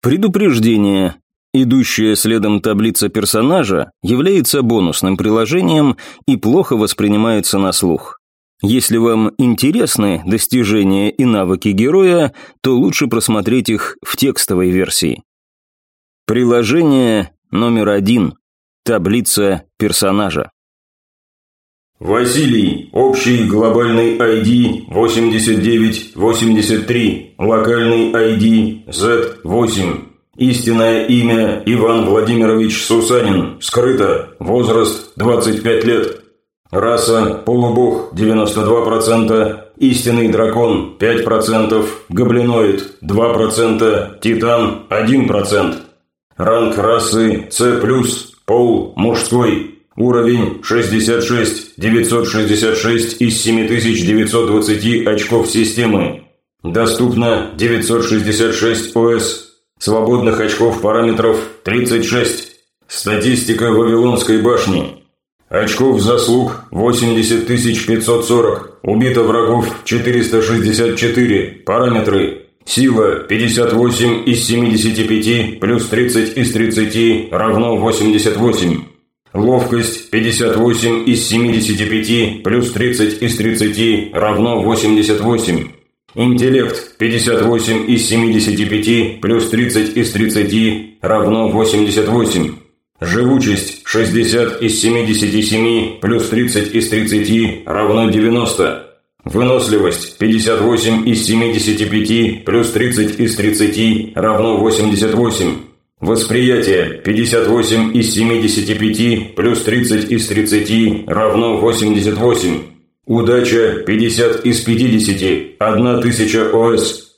Предупреждение. Идущая следом таблица персонажа является бонусным приложением и плохо воспринимается на слух. Если вам интересны достижения и навыки героя, то лучше просмотреть их в текстовой версии. Приложение номер один. Таблица персонажа. Василий, общий глобальный ID 8983, локальный ID Z8. Истинное имя Иван Владимирович Сусанин, скрыто, возраст 25 лет. Раса полубог 92%, истинный дракон 5%, гоблиноид 2%, титан 1%. Ранг расы С+, пол мужской, Уровень 66, 966 из 7920 очков системы. Доступно 966 ОС. Свободных очков параметров 36. Статистика Вавилонской башни. Очков заслуг 80 540. Убито врагов 464. Параметры. Сила 58 из 75 плюс 30 из 30 равно 88. Ловкость 58 из 75 плюс 30 из 30 равно 88. Интеллект 58 из 75 плюс 30 из 30 равно 88. Живучесть 60 из 77 плюс 30 из 30 равно 90. Выносливость 58 из 75 плюс 30 из 30 равно 88. Восприятие 58 из 75 плюс 30 из 30 равно 88. Удача 50 из 50, 1000 ОС.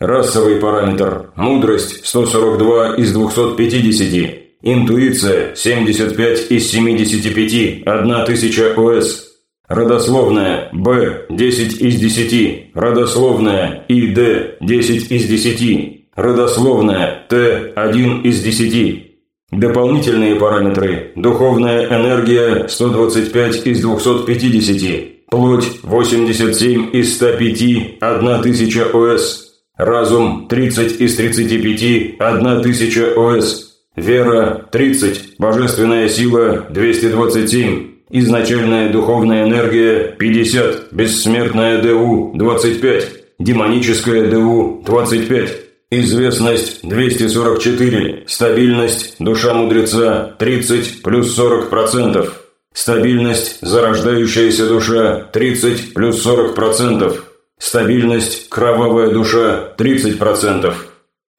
Расовый параметр. Мудрость 142 из 250. Интуиция 75 из 75, 1000 ОС. Родословная Б 10 из 10. Родословная ИД 10 из 10. Родословная Т1 из 10. Дополнительные параметры. Духовная энергия 125 из 250. Плоть 87 из 105, 1000 ОС. Разум 30 из 35, 1000 ОС. Вера 30, божественная сила 227. Изначальная духовная энергия 50, бессмертная ДУ 25, демоническая ДУ 25. Известность 244. Стабильность душа мудреца 30 плюс 40%. Стабильность зарождающаяся душа 30 плюс 40%. Стабильность кровавая душа 30%.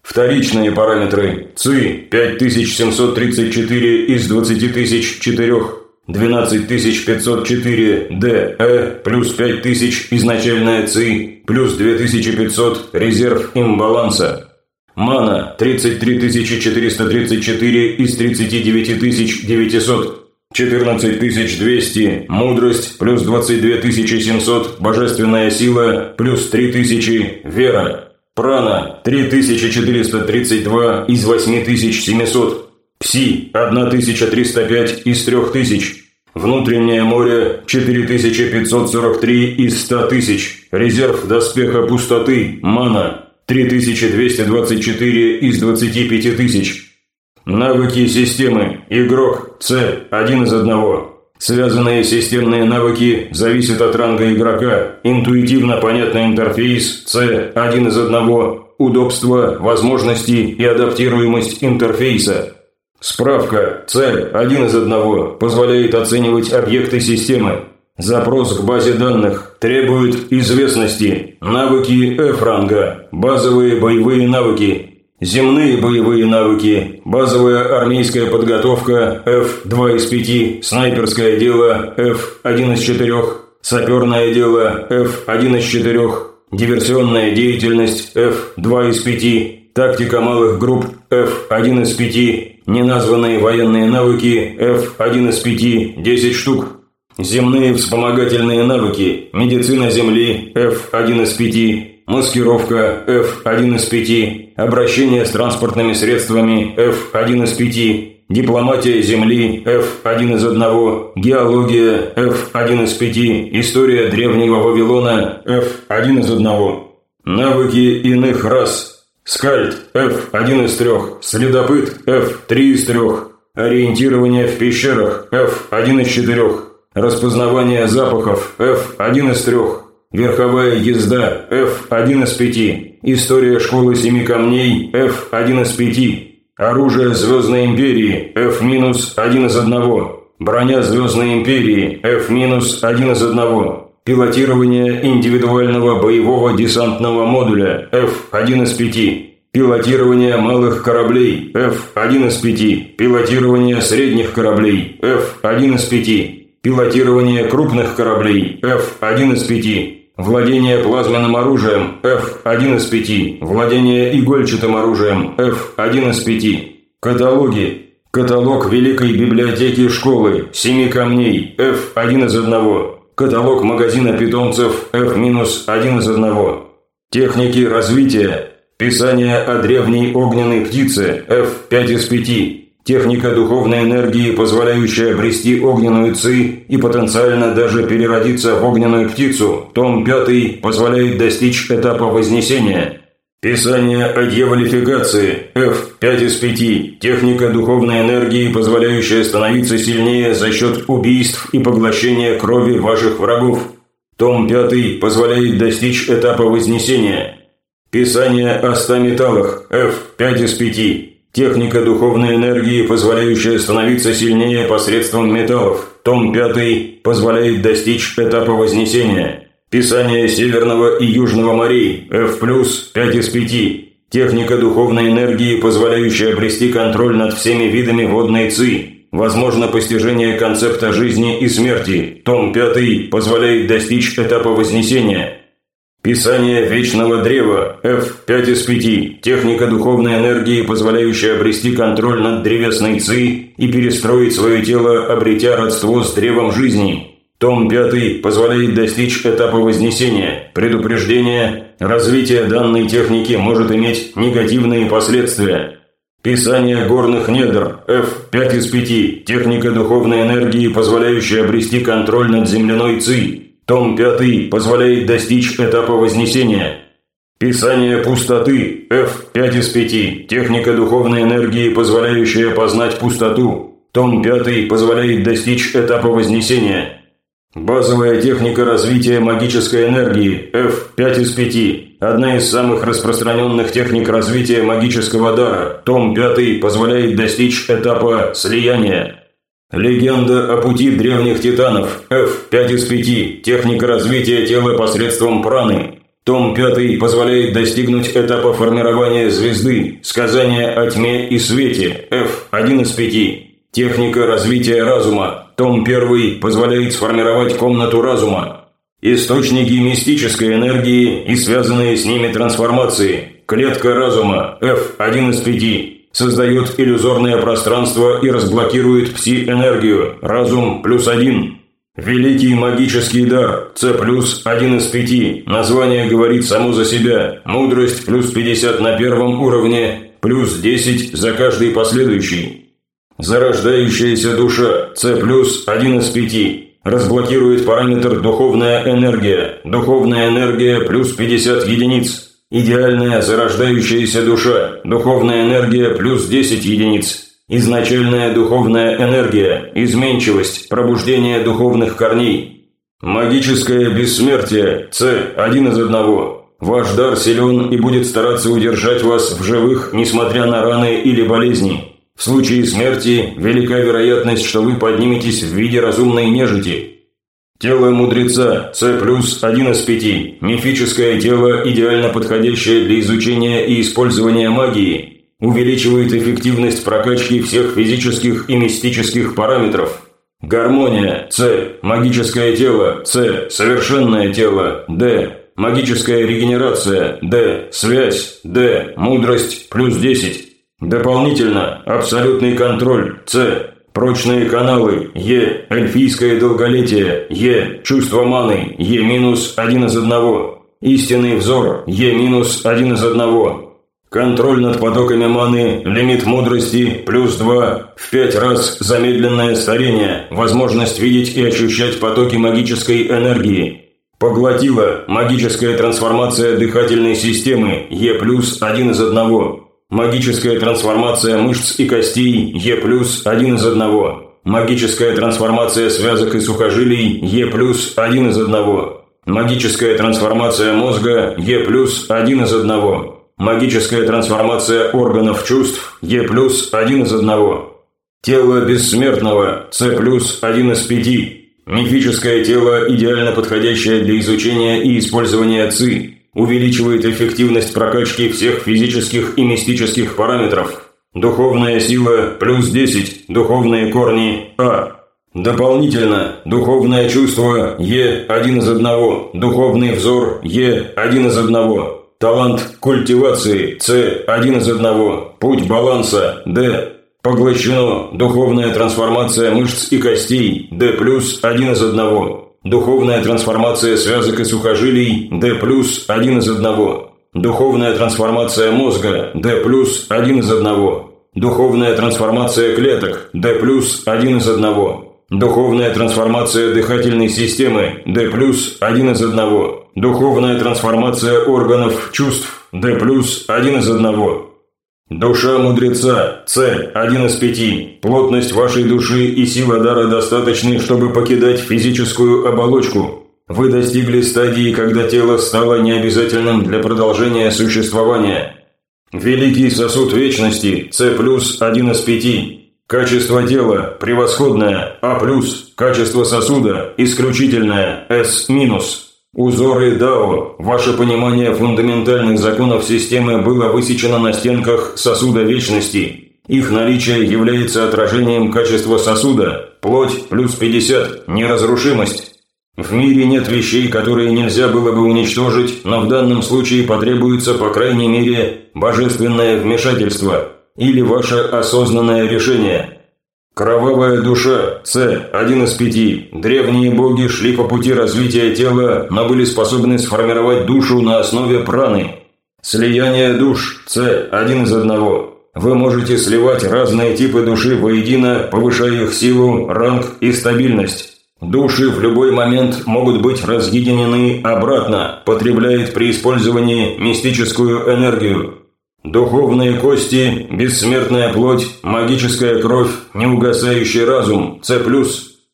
Вторичные параметры ЦИ 5734 из 20004. 12504 ДЭ плюс 5000 изначальная ЦИ плюс 2500 резерв имбаланса. Мана 33434 из 39900 14200 мудрость плюс 22700 божественная сила плюс 3000 вера. Прана 3432 из 8700 Пси – 1305 из 3000. Внутреннее море – 4543 из 100 тысяч. Резерв доспеха пустоты – мана – 3224 из 25 тысяч. Навыки системы. Игрок С – один из одного. Связанные системные навыки зависят от ранга игрока. Интуитивно понятный интерфейс С – один из одного. Удобство, возможности и адаптируемость интерфейса – Справка. Цель. Один из одного. Позволяет оценивать объекты системы. Запрос к базе данных. Требует известности. Навыки F-ранга. Базовые боевые навыки. Земные боевые навыки. Базовая армейская подготовка F2 из 5. Снайперское дело F1 из 4. Саперное дело F1 из 4. Диверсионная деятельность F2 из 5. Тактика малых групп F1 из 5. Неназванные военные навыки F1 из 5 – 10 штук. Земные вспомогательные навыки. Медицина Земли F1 из 5. Маскировка F1 из 5. Обращение с транспортными средствами F1 из 5. Дипломатия Земли F1 из 1. Геология F1 из 5. История древнего Вавилона F1 из 1. Навыки иных рас Скальд F – 1 из 3. Следопыт F – 3 из 3. Ориентирование в пещерах F – 1 из 4. Распознавание запахов F – 1 из 3. Верховая езда F – 1 из 5. История школы семи камней F – 1 из 5. Оружие Звездной Империи F-1 из 1. Броня Звездной Империи F-1 из 1. Пилотирование индивидуального боевого десантного модуля F-1 из 5. Пилотирование малых кораблей F-1 из 5. Пилотирование средних кораблей F-1 из 5. Пилотирование крупных кораблей F-1 из 5. Владение плазменным оружием F-1 из 5. Владение игольчатым оружием F-1 из 5. Каталоги. Каталог Великой библиотеки школы Семи камней F-1 из 1. Каталог магазина питомцев F-1 из 1. Техники развития. Писание о древней огненной птице F5 из 5. Техника духовной энергии, позволяющая обрести огненную ци и потенциально даже переродиться в огненную птицу. Том 5 позволяет достичь этапа вознесения. Писание о дьяволификации F5 из 5. Техника духовной энергии, позволяющая становиться сильнее за счет убийств и поглощения крови ваших врагов. Том 5 позволяет достичь этапа вознесения. Писание о 100 металлах F5 из 5. Техника духовной энергии, позволяющая становиться сильнее посредством металлов. Том 5 позволяет достичь этапа вознесения. Писание Северного и Южного морей, F+, 5 из 5. Техника духовной энергии, позволяющая обрести контроль над всеми видами водной ци. Возможно постижение концепта жизни и смерти. Том 5 позволяет достичь этапа вознесения. Писание Вечного Древа, F5 из 5. Техника духовной энергии, позволяющая обрести контроль над древесной ци и перестроить свое тело, обретя родство с древом жизни. Том 5 позволяет достичь этапа вознесения. Предупреждение. Развитие данной техники может иметь негативные последствия. Писание горных недр. F5 из 5. Техника духовной энергии, позволяющая обрести контроль над земляной ци. Том 5 позволяет достичь этапа вознесения. Писание пустоты. F5 из 5. Техника духовной энергии, позволяющая познать пустоту. Том 5 позволяет достичь этапа вознесения. Базовая техника развития магической энергии F5 из 5. Одна из самых распространенных техник развития магического дара. Том 5 позволяет достичь этапа слияния. Легенда о пути древних титанов F5 из 5. Техника развития тела посредством праны. Том 5 позволяет достигнуть этапа формирования звезды. Сказание о тьме и свете F1 из 5. Техника развития разума. Том 1 позволяет сформировать комнату разума. Источники мистической энергии и связанные с ними трансформации. Клетка разума. F1 из 5. Создает иллюзорное пространство и разблокирует пси-энергию. Разум плюс 1. Великий магический дар. С плюс 1 из 5. Название говорит само за себя. Мудрость плюс 50 на первом уровне. Плюс 10 за каждый последующий. Зарождающаяся душа С+, один из пяти. Разблокирует параметр «Духовная энергия». Духовная энергия плюс 50 единиц. Идеальная зарождающаяся душа. Духовная энергия плюс 10 единиц. Изначальная духовная энергия. Изменчивость. Пробуждение духовных корней. Магическое бессмертие. С. Один из одного. Ваш дар силен и будет стараться удержать вас в живых, несмотря на раны или болезни. В случае смерти велика вероятность, что вы подниметесь в виде разумной нежити. Тело мудреца С плюс один из пяти. Мифическое тело, идеально подходящее для изучения и использования магии. Увеличивает эффективность прокачки всех физических и мистических параметров. Гармония С. Магическое тело С. Совершенное тело Д. Магическая регенерация Д. Связь Д. Мудрость плюс 10. Дополнительно абсолютный контроль С. Прочные каналы Е. Эльфийское долголетие Е. Чувство маны Е минус один из одного. Истинный взор Е минус один из одного. Контроль над потоками маны, лимит мудрости плюс два в пять раз замедленное старение, возможность видеть и ощущать потоки магической энергии. Поглотила магическая трансформация дыхательной системы Е плюс один из одного. Магическая трансформация мышц и костей Е плюс один из одного. Магическая трансформация связок и сухожилий Е плюс один из одного. Магическая трансформация мозга Е плюс один из одного. Магическая трансформация органов чувств Е плюс один из одного. Тело бессмертного С плюс один из пяти. Мифическое тело, идеально подходящее для изучения и использования ЦИ, увеличивает эффективность прокачки всех физических и мистических параметров. Духовная сила плюс 10, духовные корни А. Дополнительно, духовное чувство Е один из одного, духовный взор Е один из одного, талант культивации С один из одного, путь баланса Д Поглощено. Духовная трансформация мышц и костей. Д плюс один из одного. Духовная трансформация связок и сухожилий. Д плюс один из одного. Духовная трансформация мозга. Д плюс один из одного. Духовная трансформация клеток. Д плюс один из одного. Духовная трансформация дыхательной системы. Д плюс один из одного. Духовная трансформация органов чувств. Д плюс один из одного. Душа мудреца, С, один из пяти. Плотность вашей души и сила дара достаточны, чтобы покидать физическую оболочку. Вы достигли стадии, когда тело стало необязательным для продолжения существования. Великий сосуд вечности, С плюс, один из пяти. Качество тела – превосходное, А плюс. Качество сосуда – исключительное, С минус. Узоры Дао, ваше понимание фундаментальных законов системы было высечено на стенках сосуда вечности. Их наличие является отражением качества сосуда, плоть плюс 50, неразрушимость. В мире нет вещей, которые нельзя было бы уничтожить, но в данном случае потребуется, по крайней мере, божественное вмешательство или ваше осознанное решение – Кровавая душа, С, один из пяти. Древние боги шли по пути развития тела, но были способны сформировать душу на основе праны. Слияние душ, С, один из одного. Вы можете сливать разные типы души воедино, повышая их силу, ранг и стабильность. Души в любой момент могут быть разъединены обратно, потребляет при использовании мистическую энергию. Духовные кости, бессмертная плоть, магическая кровь, неугасающий разум, С+.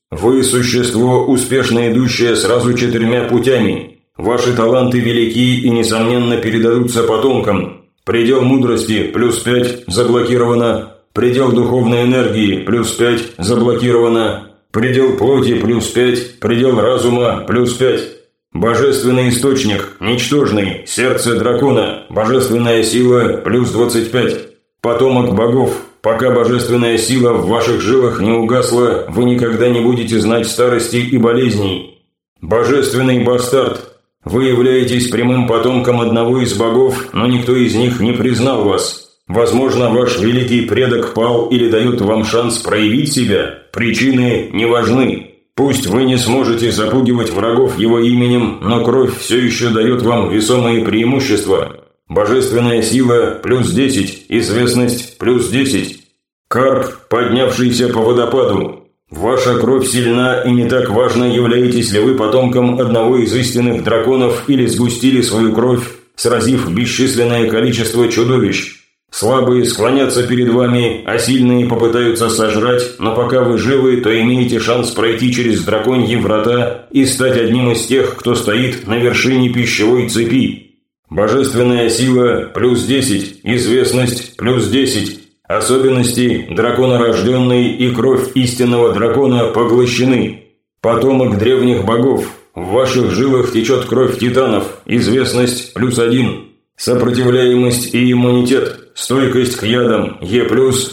Вы – существо, успешно идущее сразу четырьмя путями. Ваши таланты велики и, несомненно, передадутся потомкам. Предел мудрости – плюс пять, заблокировано. Предел духовной энергии – плюс пять, заблокировано. Предел плоти – плюс пять, предел разума – плюс пять. Божественный источник, ничтожный, сердце дракона, божественная сила плюс 25. Потомок богов, пока божественная сила в ваших жилах не угасла, вы никогда не будете знать старости и болезней. Божественный бастард, вы являетесь прямым потомком одного из богов, но никто из них не признал вас. Возможно, ваш великий предок пал или дает вам шанс проявить себя. Причины не важны. Пусть вы не сможете запугивать врагов его именем, но кровь все еще дает вам весомые преимущества. Божественная сила плюс 10, известность плюс 10. Карп, поднявшийся по водопаду. Ваша кровь сильна и не так важно, являетесь ли вы потомком одного из истинных драконов или сгустили свою кровь, сразив бесчисленное количество чудовищ. Слабые склонятся перед вами, а сильные попытаются сожрать, но пока вы живы, то имеете шанс пройти через драконьи врата и стать одним из тех, кто стоит на вершине пищевой цепи. Божественная сила плюс 10, известность плюс 10, особенности драконорожденный и кровь истинного дракона поглощены. Потомок древних богов, в ваших жилах течет кровь титанов, известность плюс 1. Сопротивляемость и иммунитет, стойкость к ядам Е+,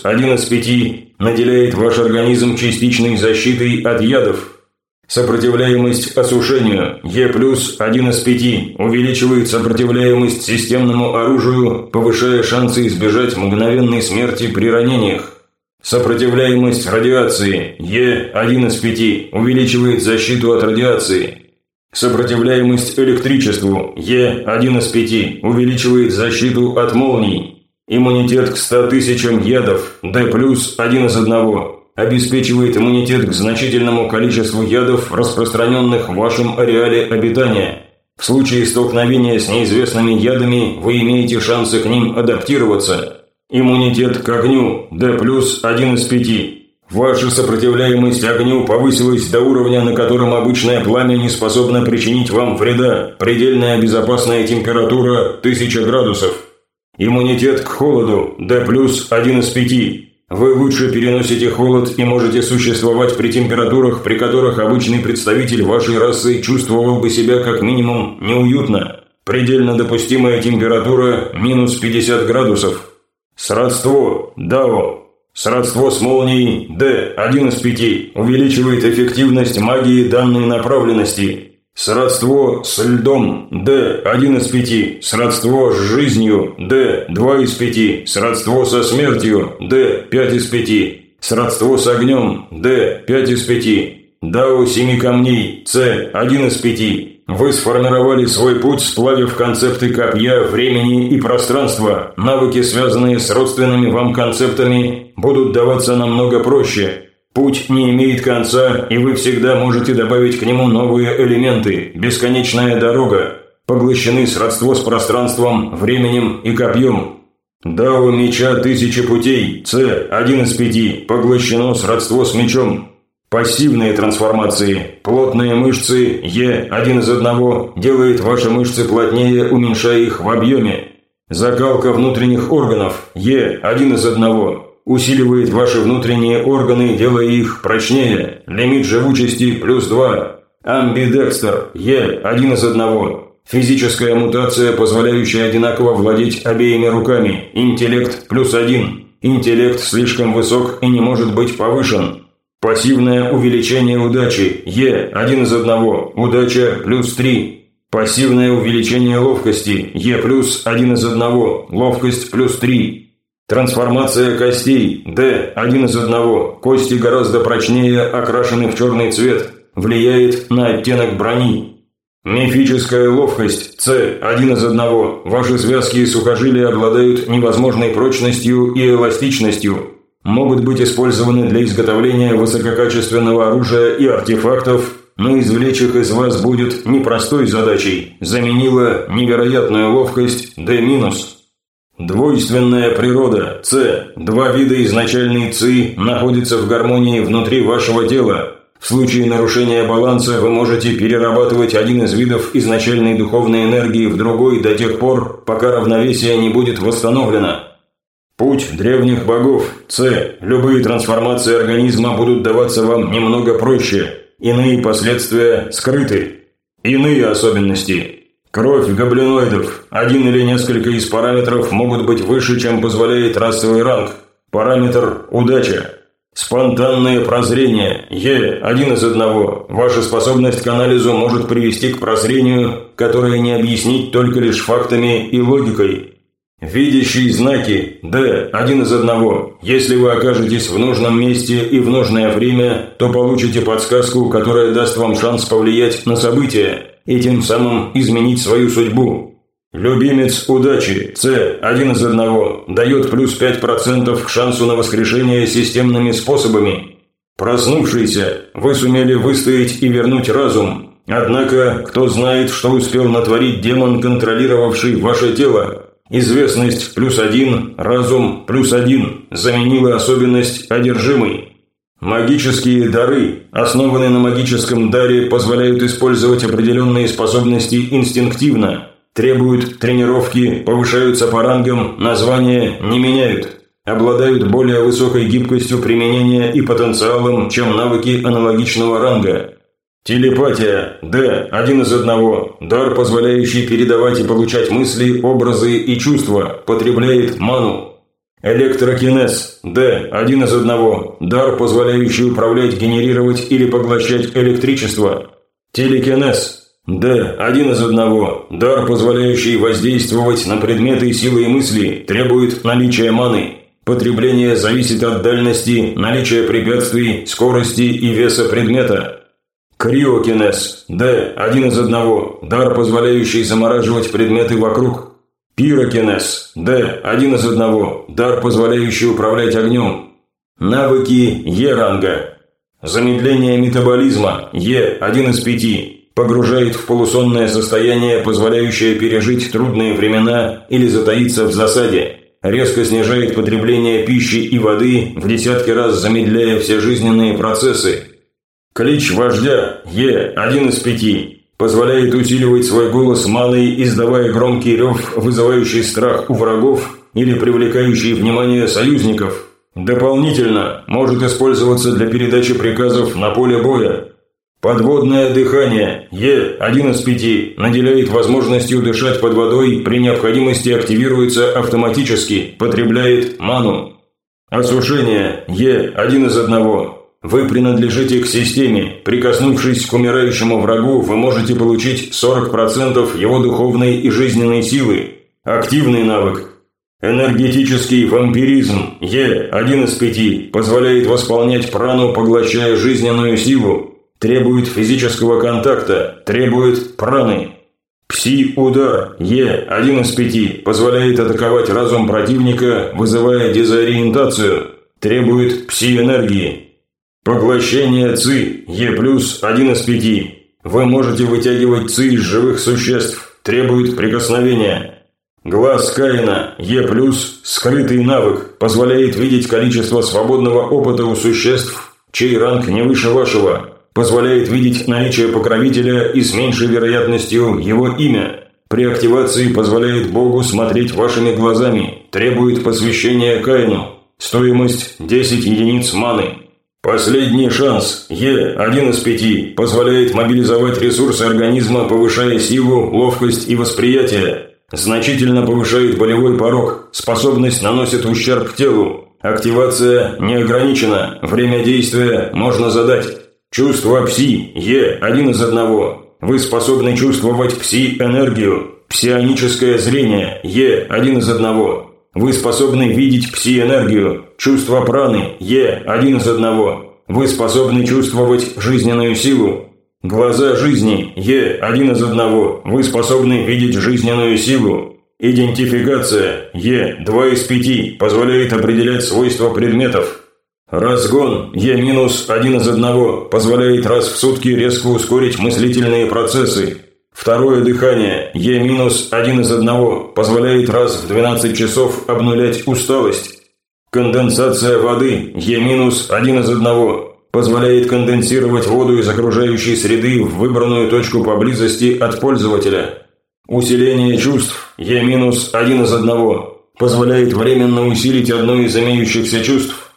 один из пяти, наделяет ваш организм частичной защитой от ядов. Сопротивляемость осушению Е+, один из пяти, увеличивает сопротивляемость системному оружию, повышая шансы избежать мгновенной смерти при ранениях. Сопротивляемость радиации Е, один из пяти, увеличивает защиту от радиации. Сопротивляемость электричеству Е, один из пяти, увеличивает защиту от молний. Иммунитет к 100 тысячам ядов Д+, один из одного. Обеспечивает иммунитет к значительному количеству ядов, распространенных в вашем ареале обитания. В случае столкновения с неизвестными ядами вы имеете шансы к ним адаптироваться. Иммунитет к огню D+, 1 из 5. Ваша сопротивляемость огню повысилась до уровня, на котором обычное пламя не способно причинить вам вреда. Предельная безопасная температура 1000 градусов. Иммунитет к холоду D+, 1 из 5. Вы лучше переносите холод и можете существовать при температурах, при которых обычный представитель вашей расы чувствовал бы себя как минимум неуютно. Предельно допустимая температура минус 50 градусов. Сродство Дао. Сродство с молнией D, 1 из 5, увеличивает эффективность магии данной направленности. Сродство с льдом D, 1 из 5. Сродство с жизнью D, 2 из 5. Сродство со смертью D, 5 из 5. Сродство с огнем D, 5 из 5. Дао семи камней C, 1 из 5. Вы сформировали свой путь, сплавив концепты копья, времени и пространства. Навыки, связанные с родственными вам концептами, будут даваться намного проще. Путь не имеет конца, и вы всегда можете добавить к нему новые элементы. Бесконечная дорога. Поглощены сродство с пространством, временем и копьем. Дао меча тысячи путей. С. Один из пяти. Поглощено сродство с мечом. Пассивные трансформации. Плотные мышцы Е один из одного делает ваши мышцы плотнее, уменьшая их в объеме. Закалка внутренних органов Е один из одного усиливает ваши внутренние органы, делая их прочнее. Лимит живучести плюс 2. Амбидекстер Е один из одного. Физическая мутация, позволяющая одинаково владеть обеими руками. Интеллект плюс один. Интеллект слишком высок и не может быть повышен. Пассивное увеличение удачи. Е. Один из одного. Удача плюс 3. Пассивное увеличение ловкости. Е плюс один из одного. Ловкость плюс 3. Трансформация костей. Д. Один из одного. Кости гораздо прочнее, окрашены в черный цвет. Влияет на оттенок брони. Мифическая ловкость. С. Один из одного. Ваши связки и сухожилия обладают невозможной прочностью и эластичностью могут быть использованы для изготовления высококачественного оружия и артефактов, но извлечь их из вас будет непростой задачей, заменила невероятную ловкость D-. Двойственная природа С. Два вида изначальной ЦИ находятся в гармонии внутри вашего тела. В случае нарушения баланса вы можете перерабатывать один из видов изначальной духовной энергии в другой до тех пор, пока равновесие не будет восстановлено. Путь древних богов. С. Любые трансформации организма будут даваться вам немного проще. Иные последствия скрыты. Иные особенности. Кровь гоблиноидов. Один или несколько из параметров могут быть выше, чем позволяет расовый ранг. Параметр «Удача». Спонтанное прозрение. Е. Один из одного. Ваша способность к анализу может привести к прозрению, которое не объяснить только лишь фактами и логикой. Видящие знаки Д один из одного. Если вы окажетесь в нужном месте и в нужное время, то получите подсказку, которая даст вам шанс повлиять на события и тем самым изменить свою судьбу. Любимец удачи С один из одного дает плюс 5% к шансу на воскрешение системными способами. Проснувшийся, вы сумели выстоять и вернуть разум. Однако, кто знает, что успел натворить демон, контролировавший ваше тело? Известность плюс один, разум плюс один заменила особенность одержимый. Магические дары, основанные на магическом даре, позволяют использовать определенные способности инстинктивно, требуют тренировки, повышаются по рангам, названия не меняют, обладают более высокой гибкостью применения и потенциалом, чем навыки аналогичного ранга. Телепатия. Д. Один из одного. Дар, позволяющий передавать и получать мысли, образы и чувства. Потребляет ману. Электрокинез. Д. Один из одного. Дар, позволяющий управлять, генерировать или поглощать электричество. Телекинез. Д. Один из одного. Дар, позволяющий воздействовать на предметы силы и мысли, требует наличия маны. Потребление зависит от дальности, наличия препятствий, скорости и веса предмета. Криокинез. Д. Один из одного. Дар, позволяющий замораживать предметы вокруг. Пирокинез. Д. Один из одного. Дар, позволяющий управлять огнем. Навыки Е-ранга. Замедление метаболизма Е, один из пяти. Погружает в полусонное состояние, позволяющее пережить трудные времена или затаиться в засаде. Резко снижает потребление пищи и воды, в десятки раз замедляя все жизненные процессы. Клич вождя Е, один из пяти. Позволяет усиливать свой голос малый, издавая громкий рев, вызывающий страх у врагов или привлекающий внимание союзников – Дополнительно может использоваться для передачи приказов на поле боя. Подводное дыхание Е, один из пяти, наделяет возможностью дышать под водой, при необходимости активируется автоматически, потребляет ману. Осушение Е, один из одного. Вы принадлежите к системе. Прикоснувшись к умирающему врагу, вы можете получить 40% его духовной и жизненной силы. Активный навык Энергетический вампиризм Е, один из пяти, позволяет восполнять прану, поглощая жизненную силу, требует физического контакта, требует праны. Пси-удар Е, один из пяти, позволяет атаковать разум противника, вызывая дезориентацию, требует пси-энергии. Поглощение ЦИ Е+, один из пяти. Вы можете вытягивать ЦИ из живых существ, требует прикосновения. Глаз Каина Е+, скрытый навык, позволяет видеть количество свободного опыта у существ, чей ранг не выше вашего, позволяет видеть наличие покровителя и с меньшей вероятностью его имя. При активации позволяет Богу смотреть вашими глазами, требует посвящения Каину. Стоимость 10 единиц маны. Последний шанс Е, один из пяти, позволяет мобилизовать ресурсы организма, повышая силу, ловкость и восприятие. Значительно повышает болевой порог, способность наносит ущерб телу. Активация не ограничена, время действия можно задать. Чувство пси, Е, один из одного. Вы способны чувствовать пси-энергию. Псионическое зрение, Е, один из одного. Вы способны видеть пси-энергию. Чувство праны, Е, один из одного. Вы способны чувствовать жизненную силу. Глаза жизни Е один из одного. Вы способны видеть жизненную силу. Идентификация Е два из пяти позволяет определять свойства предметов. Разгон Е минус один из одного позволяет раз в сутки резко ускорить мыслительные процессы. Второе дыхание Е минус один из одного позволяет раз в 12 часов обнулять усталость. Конденсация воды Е минус один из одного позволяет конденсировать воду из окружающей среды в выбранную точку поблизости от пользователя. Усиление чувств Е минус один из одного позволяет временно усилить одно из имеющихся чувств.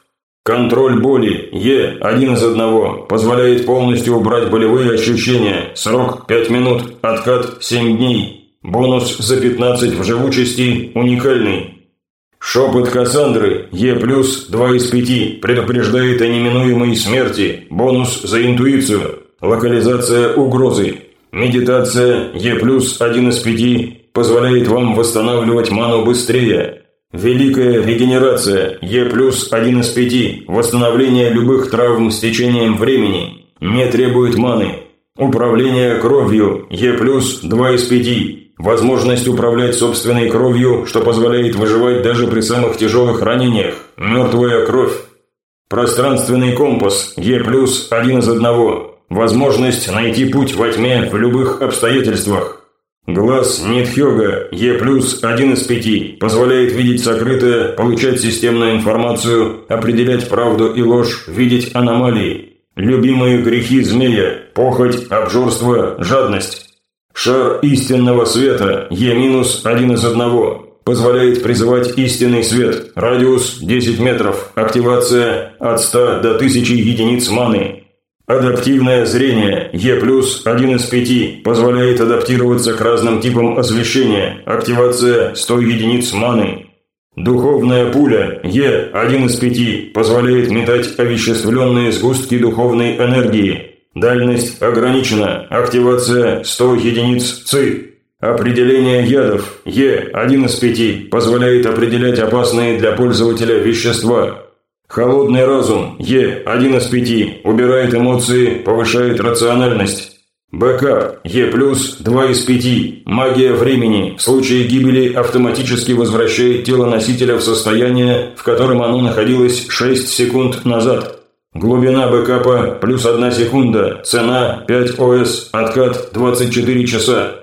Контроль боли Е один из одного позволяет полностью убрать болевые ощущения. Срок 5 минут, откат 7 дней. Бонус за 15 в живучести уникальный. Шепот Кассандры, Е+, 2 из 5, предупреждает о неминуемой смерти, бонус за интуицию, локализация угрозы. Медитация, Е+, 1 из 5, позволяет вам восстанавливать ману быстрее. Великая регенерация, Е+, 1 из 5, восстановление любых травм с течением времени, не требует маны. Управление кровью, Е+, 2 из 5, Возможность управлять собственной кровью, что позволяет выживать даже при самых тяжелых ранениях. Мертвая кровь. Пространственный компас Е+, один из одного. Возможность найти путь во тьме в любых обстоятельствах. Глаз Нитхёга Е+, один из пяти, позволяет видеть сокрытое, получать системную информацию, определять правду и ложь, видеть аномалии. Любимые грехи змея – похоть, обжорство, жадность. Шар истинного света Е минус один из одного. Позволяет призывать истинный свет. Радиус 10 метров. Активация от 100 до 1000 единиц маны. Адаптивное зрение Е 1 из 5 позволяет адаптироваться к разным типам освещения. Активация 100 единиц маны. Духовная пуля Е 1 из 5 позволяет метать овеществленные сгустки духовной энергии. Дальность ограничена. Активация 100 единиц ЦИ. Определение ядов Е, один из пяти, позволяет определять опасные для пользователя вещества. Холодный разум Е, один из пяти, убирает эмоции, повышает рациональность. Бэкап Е+, 2 из 5. Магия времени. В случае гибели автоматически возвращает тело носителя в состояние, в котором оно находилось 6 секунд назад. Глубина бэкапа плюс 1 секунда. Цена 5 ОС. Откат 24 часа.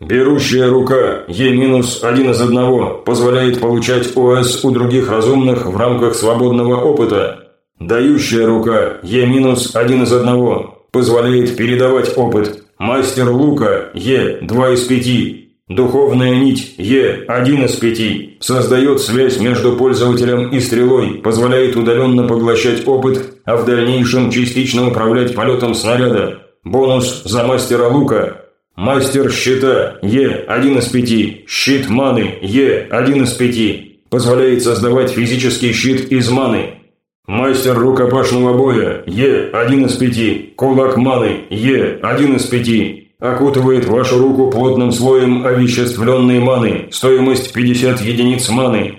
Берущая рука Е-1 из 1 позволяет получать ОС у других разумных в рамках свободного опыта. Дающая рука Е-1 из 1 Позволяет передавать опыт. Мастер лука Е, 2 из 5. Духовная нить Е, 1 из 5. Создает связь между пользователем и стрелой, позволяет удаленно поглощать опыт, а в дальнейшем частично управлять полетом снаряда. Бонус за мастера лука. Мастер щита Е, 1 из 5. Щит маны Е, 1 из 5. Позволяет создавать физический щит из маны. Мастер рукопашного боя Е, один из пяти. Кулак маны Е, один из пяти. Окутывает вашу руку плотным слоем овеществленной маны. Стоимость 50 единиц маны.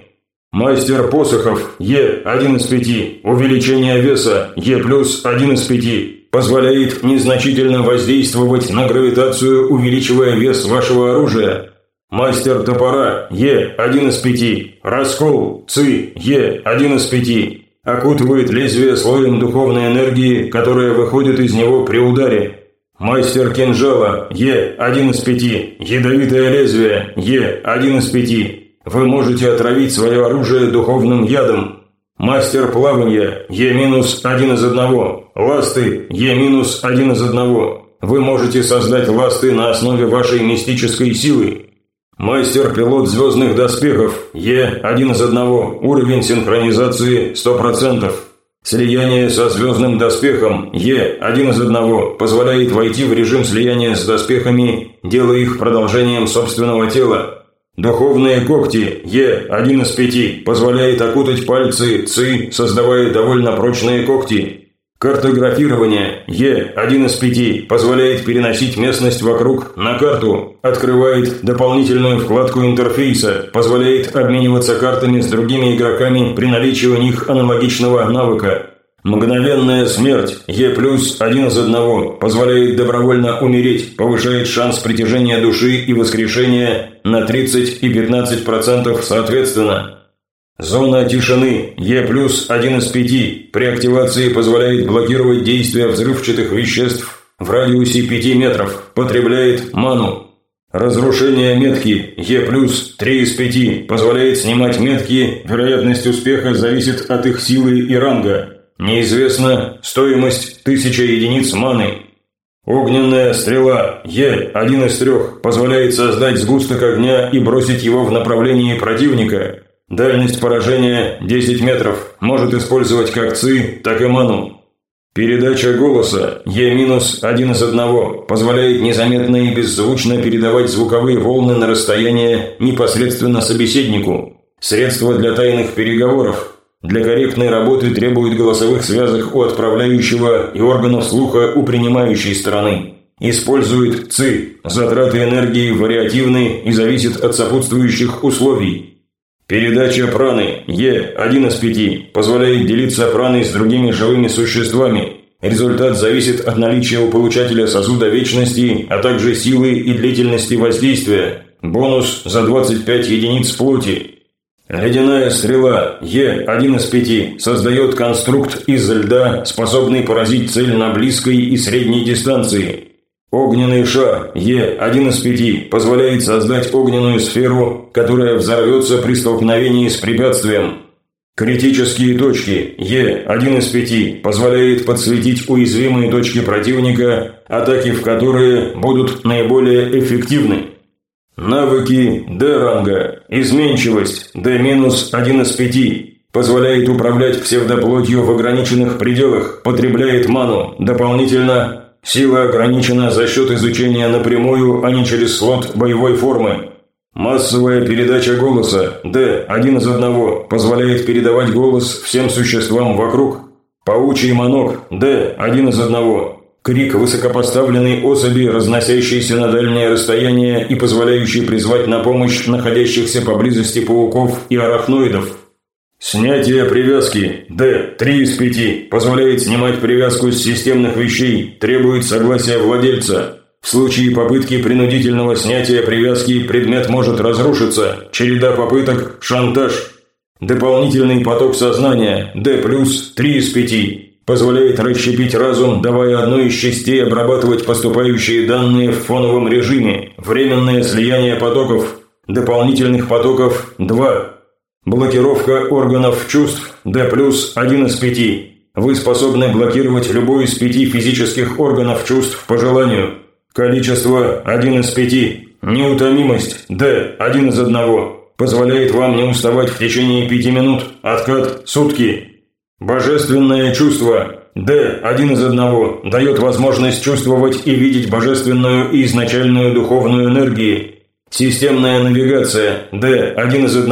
Мастер посохов Е, один из пяти. Увеличение веса Е плюс один из пяти. Позволяет незначительно воздействовать на гравитацию, увеличивая вес вашего оружия. Мастер топора Е, один из пяти. Раскол Ци Е, один из пяти окутывает лезвие слоем духовной энергии, которая выходит из него при ударе. Мастер кинжала Е, один из пяти. Ядовитое лезвие Е, один из пяти. Вы можете отравить свое оружие духовным ядом. Мастер плавания Е минус один из одного. Ласты Е минус один из одного. Вы можете создать ласты на основе вашей мистической силы. Мастер-пилот звездных доспехов Е один из одного. Уровень синхронизации 100%. Слияние со звездным доспехом Е один из одного позволяет войти в режим слияния с доспехами, делая их продолжением собственного тела. Духовные когти Е один из пяти позволяет окутать пальцы ЦИ, создавая довольно прочные когти. Картографирование Е, один из пяти, позволяет переносить местность вокруг на карту, открывает дополнительную вкладку интерфейса, позволяет обмениваться картами с другими игроками при наличии у них аналогичного навыка. Мгновенная смерть Е плюс один из одного позволяет добровольно умереть, повышает шанс притяжения души и воскрешения на 30 и 15% соответственно. Зона тишины Е плюс один из пяти при активации позволяет блокировать действия взрывчатых веществ в радиусе 5 метров, потребляет ману. Разрушение метки Е плюс 3 из 5 позволяет снимать метки, вероятность успеха зависит от их силы и ранга. Неизвестна стоимость 1000 единиц маны. Огненная стрела Е, один из трех, позволяет создать сгусток огня и бросить его в направлении противника. Дальность поражения 10 метров. Может использовать как ЦИ, так и ману. Передача голоса Е-1 из 1 позволяет незаметно и беззвучно передавать звуковые волны на расстояние непосредственно собеседнику. Средство для тайных переговоров. Для корректной работы требует голосовых связок у отправляющего и органов слуха у принимающей стороны. Использует ЦИ. Затраты энергии вариативны и зависят от сопутствующих условий. Передача праны Е, один из пяти, позволяет делиться праной с другими живыми существами. Результат зависит от наличия у получателя сосуда вечности, а также силы и длительности воздействия. Бонус за 25 единиц плоти. Ледяная стрела Е, один из пяти, создает конструкт из льда, способный поразить цель на близкой и средней дистанции. Огненный шар Е, один из пяти, позволяет создать огненную сферу, которая взорвется при столкновении с препятствием. Критические точки Е, один из пяти, позволяет подсветить уязвимые точки противника, атаки в которые будут наиболее эффективны. Навыки Д-ранга. Изменчивость Д-1 из пяти. Позволяет управлять псевдоплотью в ограниченных пределах, потребляет ману. Дополнительно Сила ограничена за счет изучения напрямую, а не через слот боевой формы. Массовая передача голоса D один из одного позволяет передавать голос всем существам вокруг. Паучий манок D один из одного. Крик высокопоставленной особи, разносящийся на дальнее расстояние и позволяющий призвать на помощь находящихся поблизости пауков и арахноидов. Снятие привязки. Д. 3 из 5. Позволяет снимать привязку с системных вещей. Требует согласия владельца. В случае попытки принудительного снятия привязки предмет может разрушиться. Череда попыток – шантаж. Дополнительный поток сознания D+, 3 из 5. Позволяет расщепить разум, давая одной из частей обрабатывать поступающие данные в фоновом режиме. Временное слияние потоков. Дополнительных потоков – 2. Блокировка органов чувств D+, 1 из 5. Вы способны блокировать любой из пяти физических органов чувств по желанию. Количество 1 из 5. Неутомимость D 1 из 1. Позволяет вам не уставать в течение 5 минут. Откат сутки. Божественное чувство D 1 из 1 дает возможность чувствовать и видеть божественную и изначальную духовную энергии. Системная навигация D 1 из 1.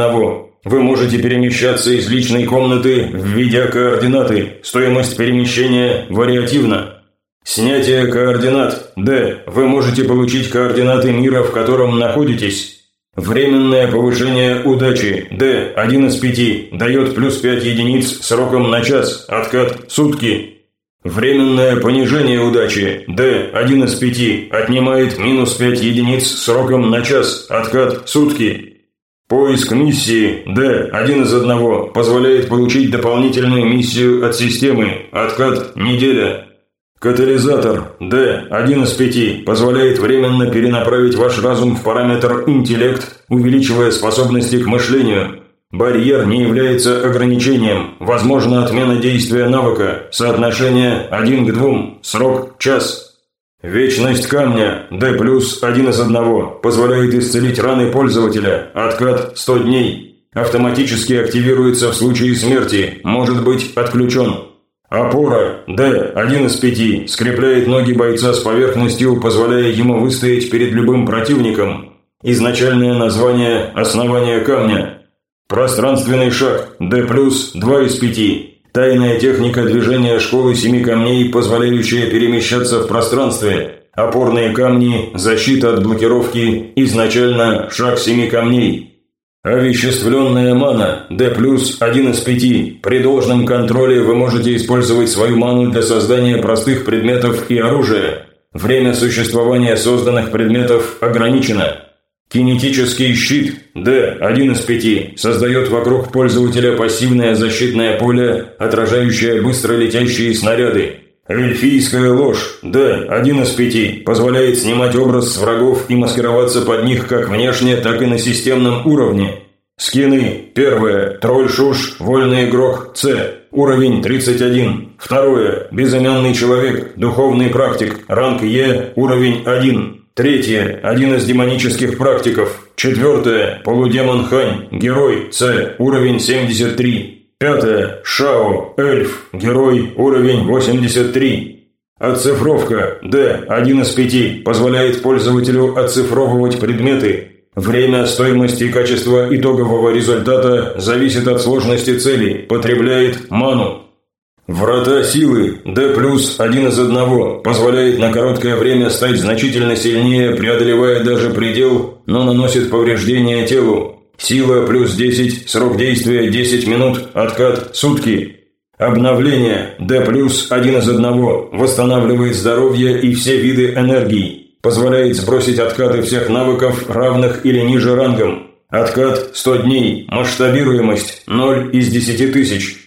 Вы можете перемещаться из личной комнаты, введя координаты. Стоимость перемещения вариативна. Снятие координат. Д. Вы можете получить координаты мира, в котором находитесь. Временное повышение удачи. Д. 1 из 5. Дает плюс 5 единиц сроком на час. Откат сутки. Временное понижение удачи. Д. 1 из 5. Отнимает минус 5 единиц сроком на час. Откат сутки. Поиск миссии Д. 1 из 1. Позволяет получить дополнительную миссию от системы. Откат неделя. Катализатор D, один из пяти, позволяет временно перенаправить ваш разум в параметр интеллект, увеличивая способности к мышлению. Барьер не является ограничением, возможна отмена действия навыка, соотношение 1 к 2, срок – час. Вечность камня D+, один из одного, позволяет исцелить раны пользователя, откат 100 дней. Автоматически активируется в случае смерти, может быть отключен. Опора Д, один из пяти, скрепляет ноги бойца с поверхностью, позволяя ему выстоять перед любым противником. Изначальное название – основание камня. Пространственный шаг D+, два из пяти. Тайная техника движения школы семи камней, позволяющая перемещаться в пространстве. Опорные камни, защита от блокировки, изначально шаг семи камней. Овеществленная мана D+, один из пяти. При должном контроле вы можете использовать свою ману для создания простых предметов и оружия. Время существования созданных предметов ограничено. Кинетический щит D, один из пяти, создает вокруг пользователя пассивное защитное поле, отражающее быстро летящие снаряды. Эльфийская ложь, да, один из пяти, позволяет снимать образ с врагов и маскироваться под них как внешне, так и на системном уровне. Скины. Первое. Тролль Шуш, вольный игрок, С. Уровень 31. Второе. Безымянный человек, духовный практик, ранг Е, уровень 1. Третье. Один из демонических практиков. Четвертое. Полудемон Хань, герой, С. Уровень 73. Пятое. Шао. Эльф. Герой. Уровень 83. Оцифровка. D. Один из пяти. Позволяет пользователю оцифровывать предметы. Время, стоимость и качество итогового результата зависит от сложности цели. Потребляет ману. Врата силы D+, один из одного, позволяет на короткое время стать значительно сильнее, преодолевая даже предел, но наносит повреждения телу. Сила плюс 10, срок действия 10 минут, откат сутки. Обновление D плюс 1 из 1, восстанавливает здоровье и все виды энергии. Позволяет сбросить откаты всех навыков, равных или ниже рангом. Откат 100 дней, масштабируемость 0 из 10 тысяч.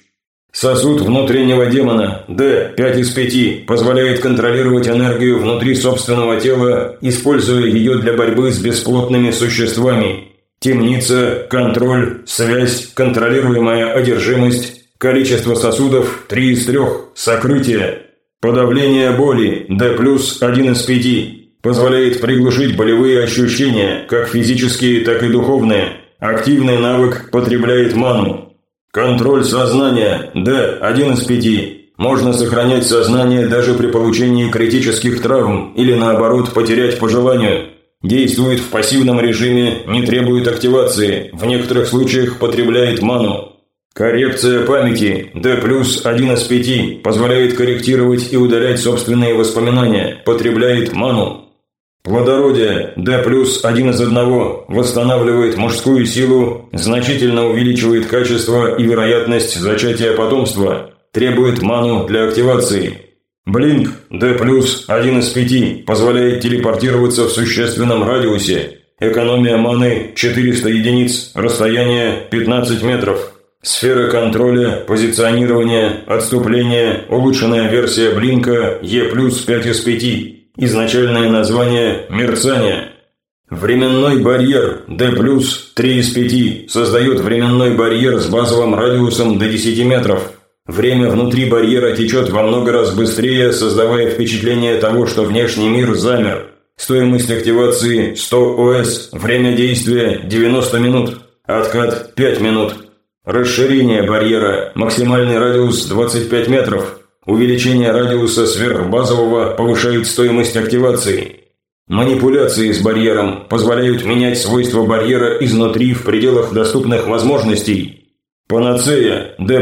Сосуд внутреннего демона D 5 из 5 позволяет контролировать энергию внутри собственного тела, используя ее для борьбы с бесплотными существами. Темница, контроль, связь, контролируемая одержимость, количество сосудов 3 из 3, сокрытие, подавление боли D+, 1 из 5, позволяет приглушить болевые ощущения, как физические, так и духовные. Активный навык потребляет ману. Контроль сознания D, 1 из 5. Можно сохранять сознание даже при получении критических травм или наоборот потерять по желанию. Действует в пассивном режиме, не требует активации, в некоторых случаях потребляет ману. Коррекция памяти D+, 1 из 5, позволяет корректировать и удалять собственные воспоминания, потребляет ману. Плодородие D+, 1 из 1, восстанавливает мужскую силу, значительно увеличивает качество и вероятность зачатия потомства, требует ману для активации. Блинк D+, один из пяти, позволяет телепортироваться в существенном радиусе. Экономия маны 400 единиц, расстояние 15 метров. Сфера контроля, позиционирование, отступление, улучшенная версия Блинка E+, 5 из 5. Изначальное название «Мерцание». Временной барьер D+, 3 из 5, создает временной барьер с базовым радиусом до 10 метров. Время внутри барьера течет во много раз быстрее, создавая впечатление того, что внешний мир замер. Стоимость активации 100 ОС, время действия 90 минут, откат 5 минут. Расширение барьера, максимальный радиус 25 метров. Увеличение радиуса сверхбазового повышает стоимость активации. Манипуляции с барьером позволяют менять свойства барьера изнутри в пределах доступных возможностей. Панацея D+,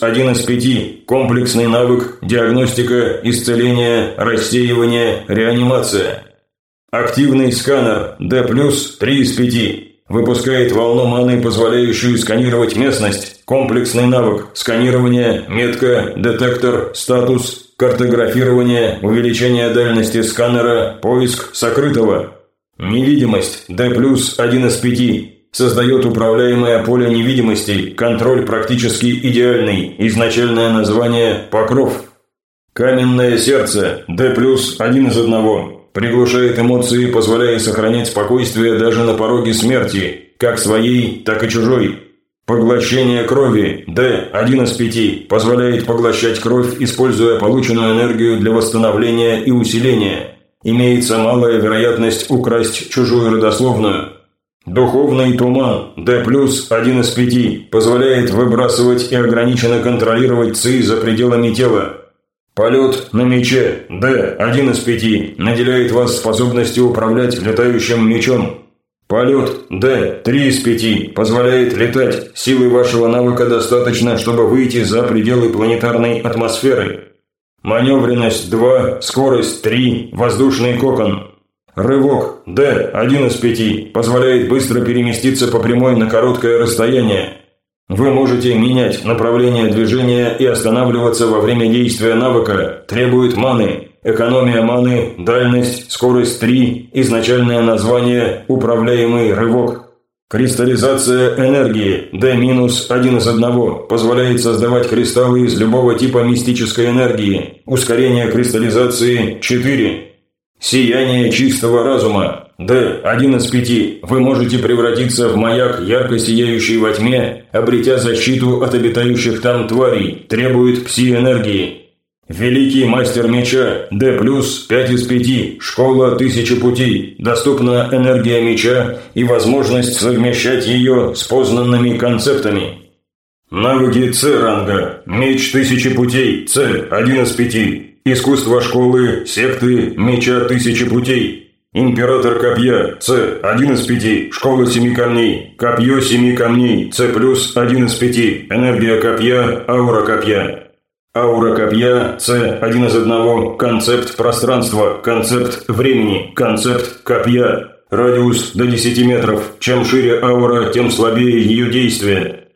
один из пяти, комплексный навык, диагностика, исцеление, рассеивание, реанимация. Активный сканер D+, 3 из 5, выпускает волну маны, позволяющую сканировать местность, комплексный навык, сканирование, метка, детектор, статус, Картографирование, увеличение дальности сканера, поиск сокрытого. Невидимость D+, один из пяти. Создает управляемое поле невидимости, контроль практически идеальный, изначальное название «Покров». Каменное сердце D+, один из одного. Приглушает эмоции, позволяя сохранять спокойствие даже на пороге смерти, как своей, так и чужой. Поглощение крови D, один из пяти, позволяет поглощать кровь, используя полученную энергию для восстановления и усиления. Имеется малая вероятность украсть чужую родословную. Духовный туман D+, один из пяти, позволяет выбрасывать и ограниченно контролировать ЦИ за пределами тела. Полет на мече D, один из пяти, наделяет вас способностью управлять летающим мечом. Полет D, 3 из 5, позволяет летать. Силы вашего навыка достаточно, чтобы выйти за пределы планетарной атмосферы. Маневренность 2, скорость 3, воздушный кокон. Рывок D, 1 из 5, позволяет быстро переместиться по прямой на короткое расстояние. Вы можете менять направление движения и останавливаться во время действия навыка, требует маны, экономия маны, дальность, скорость 3, изначальное название «Управляемый рывок». Кристаллизация энергии D-1 из 1 позволяет создавать кристаллы из любого типа мистической энергии. Ускорение кристаллизации 4. Сияние чистого разума D-1 из 5. Вы можете превратиться в маяк, ярко сияющий во тьме, обретя защиту от обитающих там тварей. Требует пси-энергии. Великий мастер меча, D+, 5 из 5, школа тысячи путей, доступна энергия меча и возможность совмещать ее с познанными концептами. Навыки С-ранга, меч тысячи путей, С, 1 из 5, искусство школы, секты, меча тысячи путей, император копья, С, 1 из 5, школа семи камней, копье семи камней, С+, 1 из 5, энергия копья, аура копья. Аура копья С один из одного, концепт пространства, концепт времени, концепт копья. Радиус до 10 метров. Чем шире аура, тем слабее ее действие.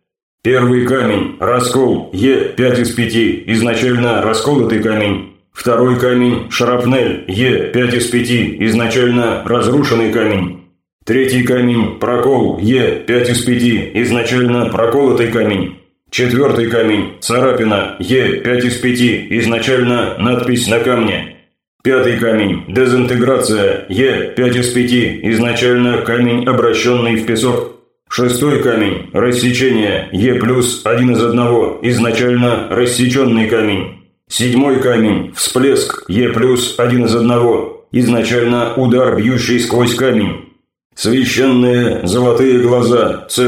Первый камень. Раскол. Е 5 из 5. Изначально расколотый камень. Второй камень. Шрапнель. Е 5 из 5. Изначально разрушенный камень. Третий камень. Прокол. Е 5 из 5. Изначально проколотый камень. Четвертый камень. Царапина. Е. 5 из 5. Изначально надпись на камне. Пятый камень. Дезинтеграция. Е. 5 из 5. Изначально камень, обращенный в песок. Шестой камень. Рассечение. Е плюс один из одного. Изначально рассеченный камень. Седьмой камень. Всплеск. Е плюс один из одного. Изначально удар, бьющий сквозь камень. Священные золотые глаза, С+,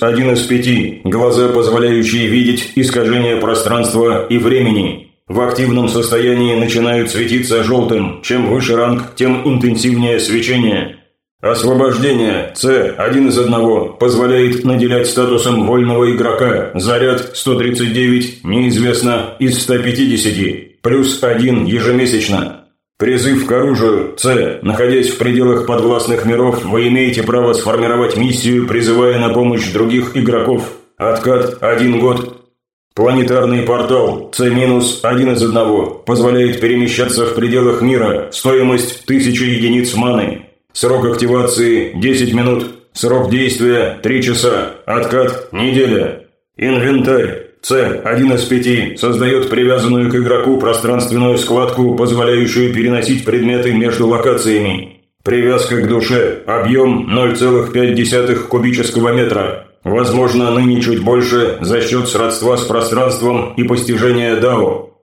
один из пяти, глаза, позволяющие видеть искажение пространства и времени. В активном состоянии начинают светиться желтым, чем выше ранг, тем интенсивнее свечение. Освобождение С, один из одного, позволяет наделять статусом вольного игрока, заряд 139, неизвестно, из 150, плюс один ежемесячно. Призыв к оружию. С. Находясь в пределах подвластных миров, вы имеете право сформировать миссию, призывая на помощь других игроков. Откат – один год. Планетарный портал C-1 из одного позволяет перемещаться в пределах мира. Стоимость 1000 единиц маны. Срок активации 10 минут. Срок действия 3 часа. Откат неделя. Инвентарь. С1 из 5 создает привязанную к игроку пространственную складку, позволяющую переносить предметы между локациями. Привязка к душе. Объем 0,5 кубического метра. Возможно, ныне чуть больше за счет сродства с пространством и постижения Дао.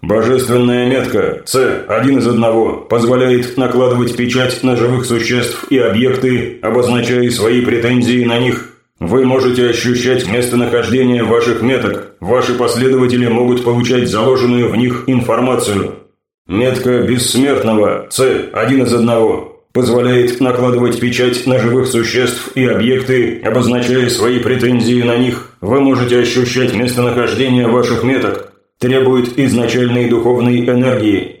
Божественная метка С один из одного позволяет накладывать печать на живых существ и объекты, обозначая свои претензии на них. Вы можете ощущать местонахождение ваших меток. Ваши последователи могут получать заложенную в них информацию. Метка бессмертного С один из одного позволяет накладывать печать на живых существ и объекты, обозначая свои претензии на них. Вы можете ощущать местонахождение ваших меток, требует изначальной духовной энергии.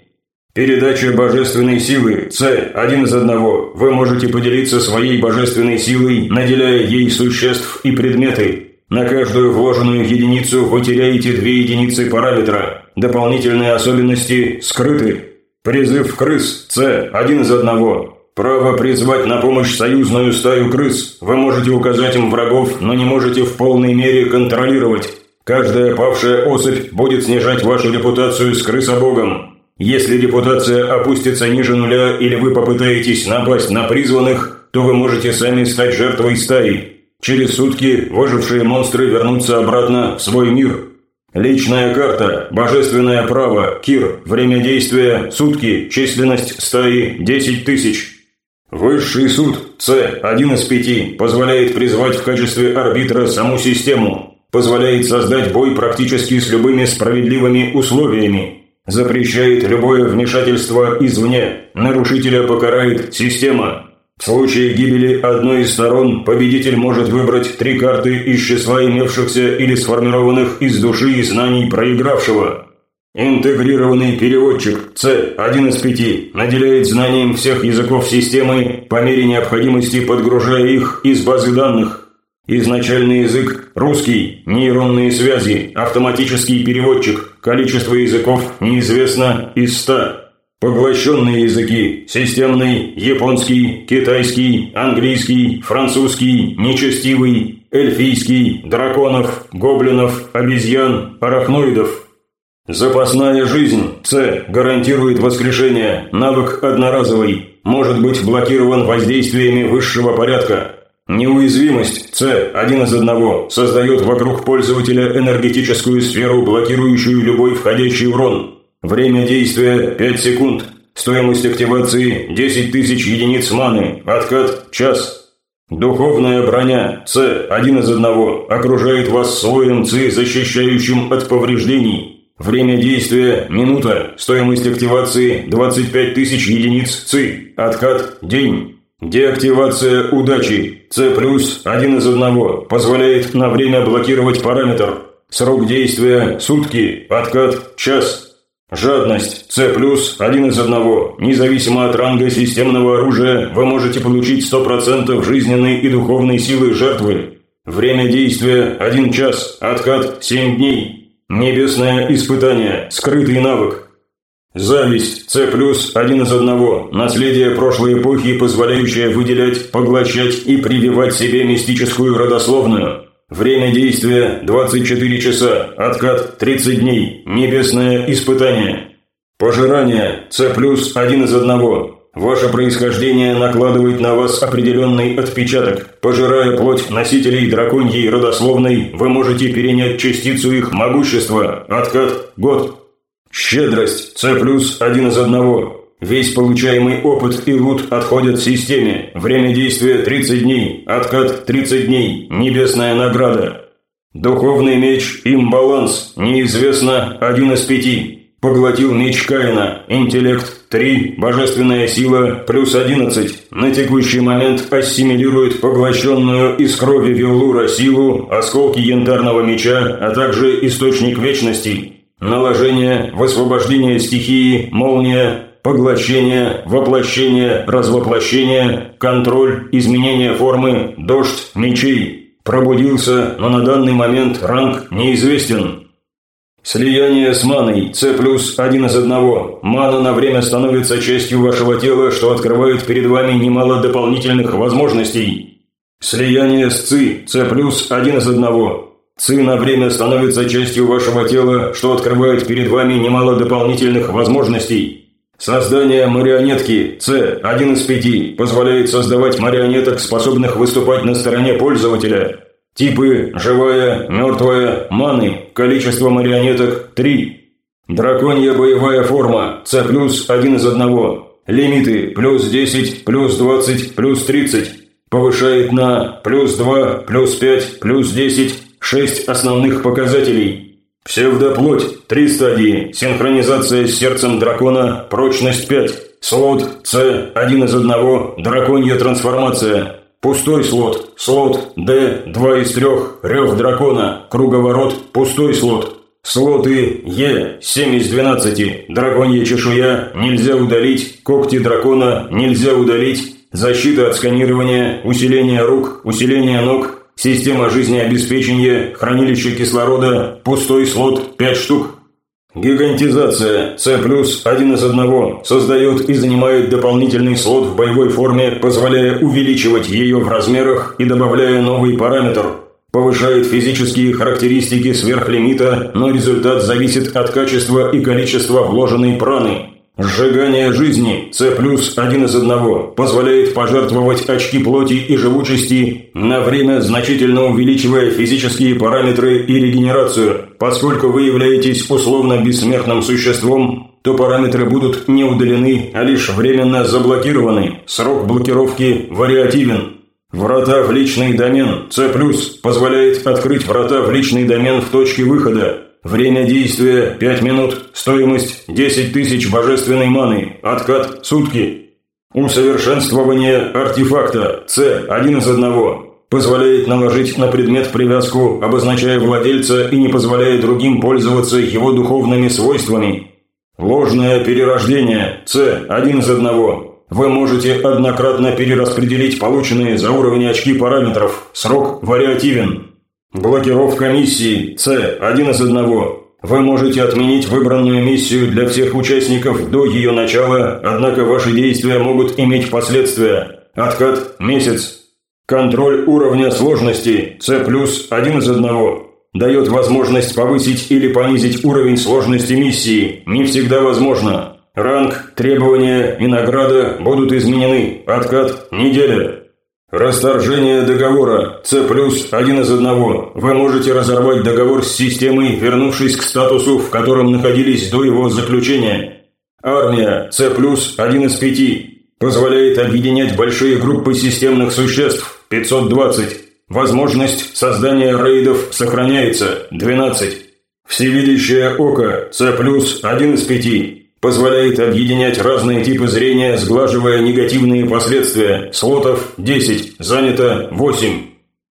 Передача божественной силы С один из одного. Вы можете поделиться своей божественной силой, наделяя ей существ и предметы. На каждую вложенную единицу вы теряете две единицы параметра. Дополнительные особенности скрыты. Призыв крыс С один из одного. Право призвать на помощь союзную стаю крыс. Вы можете указать им врагов, но не можете в полной мере контролировать. Каждая павшая особь будет снижать вашу репутацию с крысобогом. Если репутация опустится ниже нуля или вы попытаетесь напасть на призванных, то вы можете сами стать жертвой стаи. Через сутки выжившие монстры вернутся обратно в свой мир. Личная карта, божественное право, Кир, время действия, сутки, численность стаи 10 тысяч. Высший суд С, один из пяти, позволяет призвать в качестве арбитра саму систему, позволяет создать бой практически с любыми справедливыми условиями, запрещает любое вмешательство извне, нарушителя покарает система. В случае гибели одной из сторон победитель может выбрать три карты из числа имевшихся или сформированных из души и знаний проигравшего – Интегрированный переводчик С, один из пяти, наделяет знанием всех языков системы по мере необходимости подгружая их из базы данных. Изначальный язык – русский, нейронные связи, автоматический переводчик, количество языков неизвестно из ста. Поглощенные языки – системный, японский, китайский, английский, французский, нечестивый, эльфийский, драконов, гоблинов, обезьян, арахноидов – Запасная жизнь. С. Гарантирует воскрешение. Навык одноразовый. Может быть блокирован воздействиями высшего порядка. Неуязвимость. С. Один из одного. Создает вокруг пользователя энергетическую сферу, блокирующую любой входящий урон. Время действия 5 секунд. Стоимость активации 10 тысяч единиц маны. Откат – час. Духовная броня С. Один из одного. Окружает вас слоем ЦИ, защищающим от повреждений. Время действия – минута. Стоимость активации – 25 тысяч единиц ЦИ. Откат – день. Деактивация удачи. С плюс один из одного. Позволяет на время блокировать параметр. Срок действия – сутки. Откат – час. Жадность. С плюс один из одного. Независимо от ранга системного оружия, вы можете получить 100% жизненной и духовной силы жертвы. Время действия – 1 час. Откат – 7 дней. Небесное испытание. Скрытый навык. Зависть. С один из одного. Наследие прошлой эпохи, позволяющее выделять, поглощать и прививать себе мистическую родословную. Время действия 24 часа. Откат 30 дней. Небесное испытание. Пожирание. С один из одного. Ваше происхождение накладывает на вас определенный отпечаток. Пожирая плоть носителей драконьей родословной, вы можете перенять частицу их могущества. Откат – год. Щедрость – С плюс один из одного. Весь получаемый опыт и лут отходят системе. Время действия 30 дней. Откат 30 дней. Небесная награда. Духовный меч «Имбаланс». Неизвестно один из пяти. Поглотил меч Каина. Интеллект 3. Божественная сила плюс 11. На текущий момент ассимилирует поглощенную из крови Веллура силу, осколки янтарного меча, а также источник вечности. Наложение, высвобождение стихии, молния, поглощение, воплощение, развоплощение, контроль, изменение формы, дождь, мечей. Пробудился, но на данный момент ранг неизвестен. Слияние с маной С плюс один из одного. Мана на время становится частью вашего тела, что открывает перед вами немало дополнительных возможностей. Слияние с ЦИ С плюс один из одного. ЦИ на время становится частью вашего тела, что открывает перед вами немало дополнительных возможностей. Создание марионетки С один из пяти позволяет создавать марионеток, способных выступать на стороне пользователя. Типы живая, мертвая, маны, количество марионеток 3. Драконья боевая форма С плюс один из одного. Лимиты плюс 10, плюс 20, плюс 30. Повышает на плюс 2, плюс 5, плюс 10, 6 основных показателей. Псевдоплоть, три стадии, синхронизация с сердцем дракона, прочность 5, слот С, один из одного, драконья трансформация, пустой слот, слот Д, два из трех, рев дракона, круговорот, пустой слот, слоты Е, семь из двенадцати, драконья чешуя, нельзя удалить, когти дракона, нельзя удалить, защита от сканирования, усиление рук, усиление ног, Система жизнеобеспечения, хранилище кислорода, пустой слот 5 штук. Гигантизация С плюс один из одного создает и занимает дополнительный слот в боевой форме, позволяя увеличивать ее в размерах и добавляя новый параметр. Повышает физические характеристики сверх лимита, но результат зависит от качества и количества вложенной праны. Сжигание жизни С плюс один из одного позволяет пожертвовать очки плоти и живучести на время, значительно увеличивая физические параметры и регенерацию. Поскольку вы являетесь условно бессмертным существом, то параметры будут не удалены, а лишь временно заблокированы. Срок блокировки вариативен. Врата в личный домен С позволяет открыть врата в личный домен в точке выхода. Время действия 5 минут. Стоимость 10 тысяч божественной маны. Откат сутки. Усовершенствование артефакта С один из одного. Позволяет наложить на предмет привязку, обозначая владельца и не позволяя другим пользоваться его духовными свойствами. Ложное перерождение С один из одного. Вы можете однократно перераспределить полученные за уровни очки параметров. Срок вариативен. Блокировка миссии С один из одного. Вы можете отменить выбранную миссию для всех участников до ее начала, однако ваши действия могут иметь последствия. Откат – месяц. Контроль уровня сложности С плюс один из одного. Дает возможность повысить или понизить уровень сложности миссии. Не всегда возможно. Ранг, требования и награда будут изменены. Откат – неделя. Расторжение договора. С плюс один из одного. Вы можете разорвать договор с системой, вернувшись к статусу, в котором находились до его заключения. Армия. С плюс один из пяти. Позволяет объединять большие группы системных существ. 520. Возможность создания рейдов сохраняется. 12. Всевидящее око. С плюс один из пяти. Позволяет объединять разные типы зрения, сглаживая негативные последствия. Слотов 10, занято 8.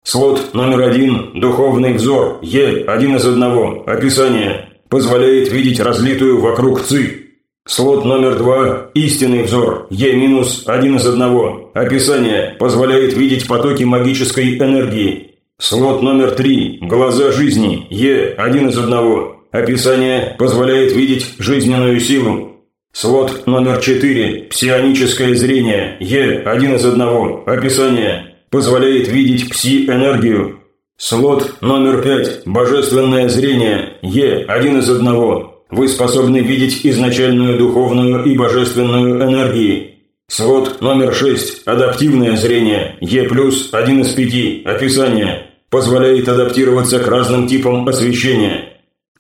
Слот номер один – духовный взор, Е, один из одного, описание. Позволяет видеть разлитую вокруг ЦИ. Слот номер два – истинный взор, Е минус, один из одного, описание. Позволяет видеть потоки магической энергии. Слот номер три – глаза жизни, Е, один из одного, Описание позволяет видеть жизненную силу. Слот номер 4. Псионическое зрение. Е. Один из одного. Описание. Позволяет видеть пси-энергию. Слот номер 5. Божественное зрение. Е. Один из одного. Вы способны видеть изначальную духовную и божественную энергии. Слот номер 6. Адаптивное зрение. Е+, один из пяти. Описание. Позволяет адаптироваться к разным типам освещения.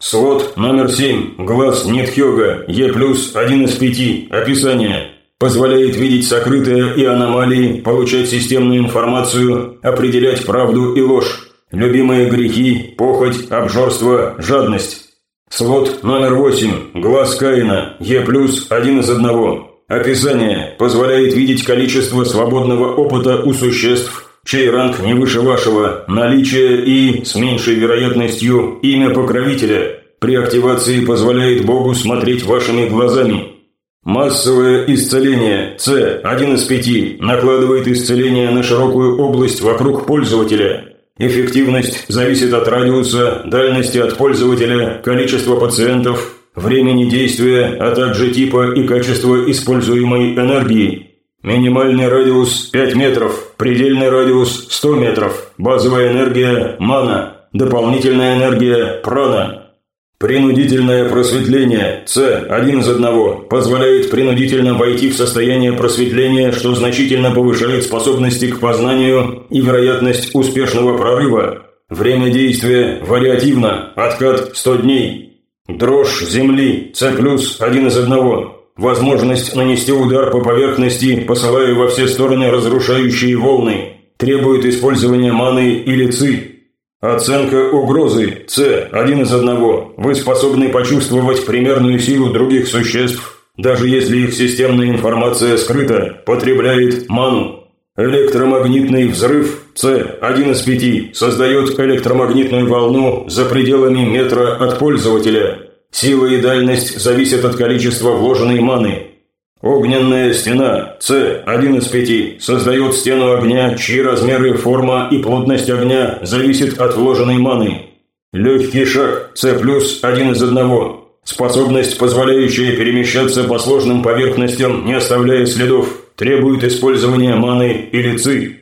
Слот номер 7. Глаз Нитхёга. Е+, один из пяти. Описание. Позволяет видеть сокрытые и аномалии, получать системную информацию, определять правду и ложь. Любимые грехи, похоть, обжорство, жадность. Слот номер 8. Глаз Каина. Е+, один из одного. Описание. Позволяет видеть количество свободного опыта у существ, чей ранг не выше вашего, наличие и, с меньшей вероятностью, имя покровителя. При активации позволяет Богу смотреть вашими глазами. Массовое исцеление С, один из пяти, накладывает исцеление на широкую область вокруг пользователя. Эффективность зависит от радиуса, дальности от пользователя, количества пациентов, времени действия, а также типа и качества используемой энергии. Минимальный радиус 5 метров, предельный радиус 100 метров, базовая энергия – мана, дополнительная энергия – прана. Принудительное просветление С один из одного позволяет принудительно войти в состояние просветления, что значительно повышает способности к познанию и вероятность успешного прорыва. Время действия вариативно, откат 100 дней. Дрожь земли С один из одного. Возможность нанести удар по поверхности, посылая во все стороны разрушающие волны. Требует использования маны или ци. Оценка угрозы С один из одного. Вы способны почувствовать примерную силу других существ, даже если их системная информация скрыта, потребляет ману. Электромагнитный взрыв С один из пяти создает электромагнитную волну за пределами метра от пользователя. Сила и дальность зависят от количества вложенной маны. Огненная стена С, один из пяти, создает стену огня, чьи размеры, форма и плотность огня зависит от вложенной маны. Легкий шаг С плюс, один из одного. Способность, позволяющая перемещаться по сложным поверхностям, не оставляя следов, требует использования маны или ЦИ.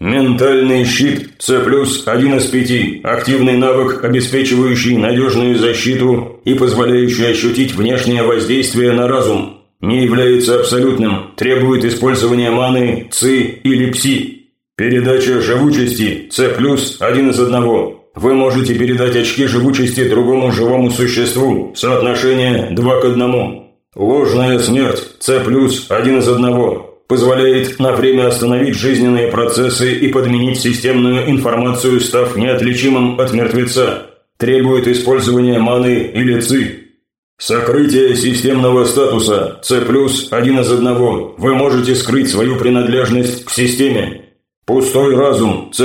Ментальный щит С плюс, из пяти, активный навык, обеспечивающий надежную защиту и позволяющий ощутить внешнее воздействие на разум не является абсолютным, требует использования маны ЦИ или ПСИ. Передача живучести С плюс из одного. Вы можете передать очки живучести другому живому существу, соотношение 2 к 1. Ложная смерть С плюс из одного. Позволяет на время остановить жизненные процессы и подменить системную информацию, став неотличимым от мертвеца. Требует использования маны или ЦИ. Сокрытие системного статуса С+, один из одного. Вы можете скрыть свою принадлежность к системе. Пустой разум С+,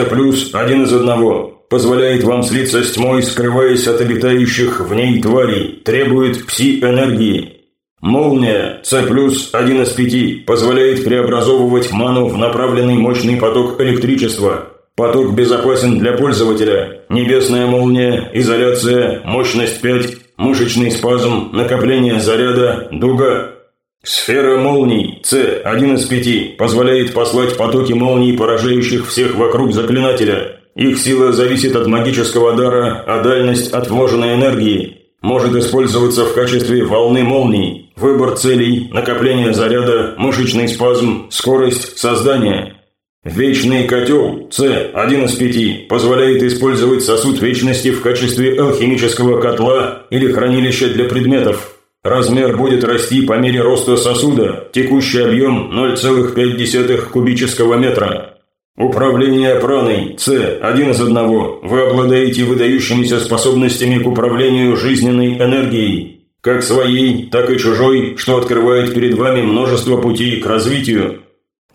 один из одного. Позволяет вам слиться с тьмой, скрываясь от обитающих в ней тварей. Требует пси-энергии. Молния С+, один из пяти, позволяет преобразовывать ману в направленный мощный поток электричества. Поток безопасен для пользователя. Небесная молния, изоляция, мощность 5, мышечный спазм, накопление заряда, дуга. Сфера молний С, один из пяти, позволяет послать потоки молний, поражающих всех вокруг заклинателя. Их сила зависит от магического дара, а дальность от вложенной энергии. Может использоваться в качестве волны молний. Выбор целей, накопление заряда, мышечный спазм, скорость создания – Вечный котел С, один из пяти, позволяет использовать сосуд вечности в качестве алхимического котла или хранилища для предметов. Размер будет расти по мере роста сосуда, текущий объем 0,5 кубического метра. Управление праной С, один из одного. Вы обладаете выдающимися способностями к управлению жизненной энергией, как своей, так и чужой, что открывает перед вами множество путей к развитию.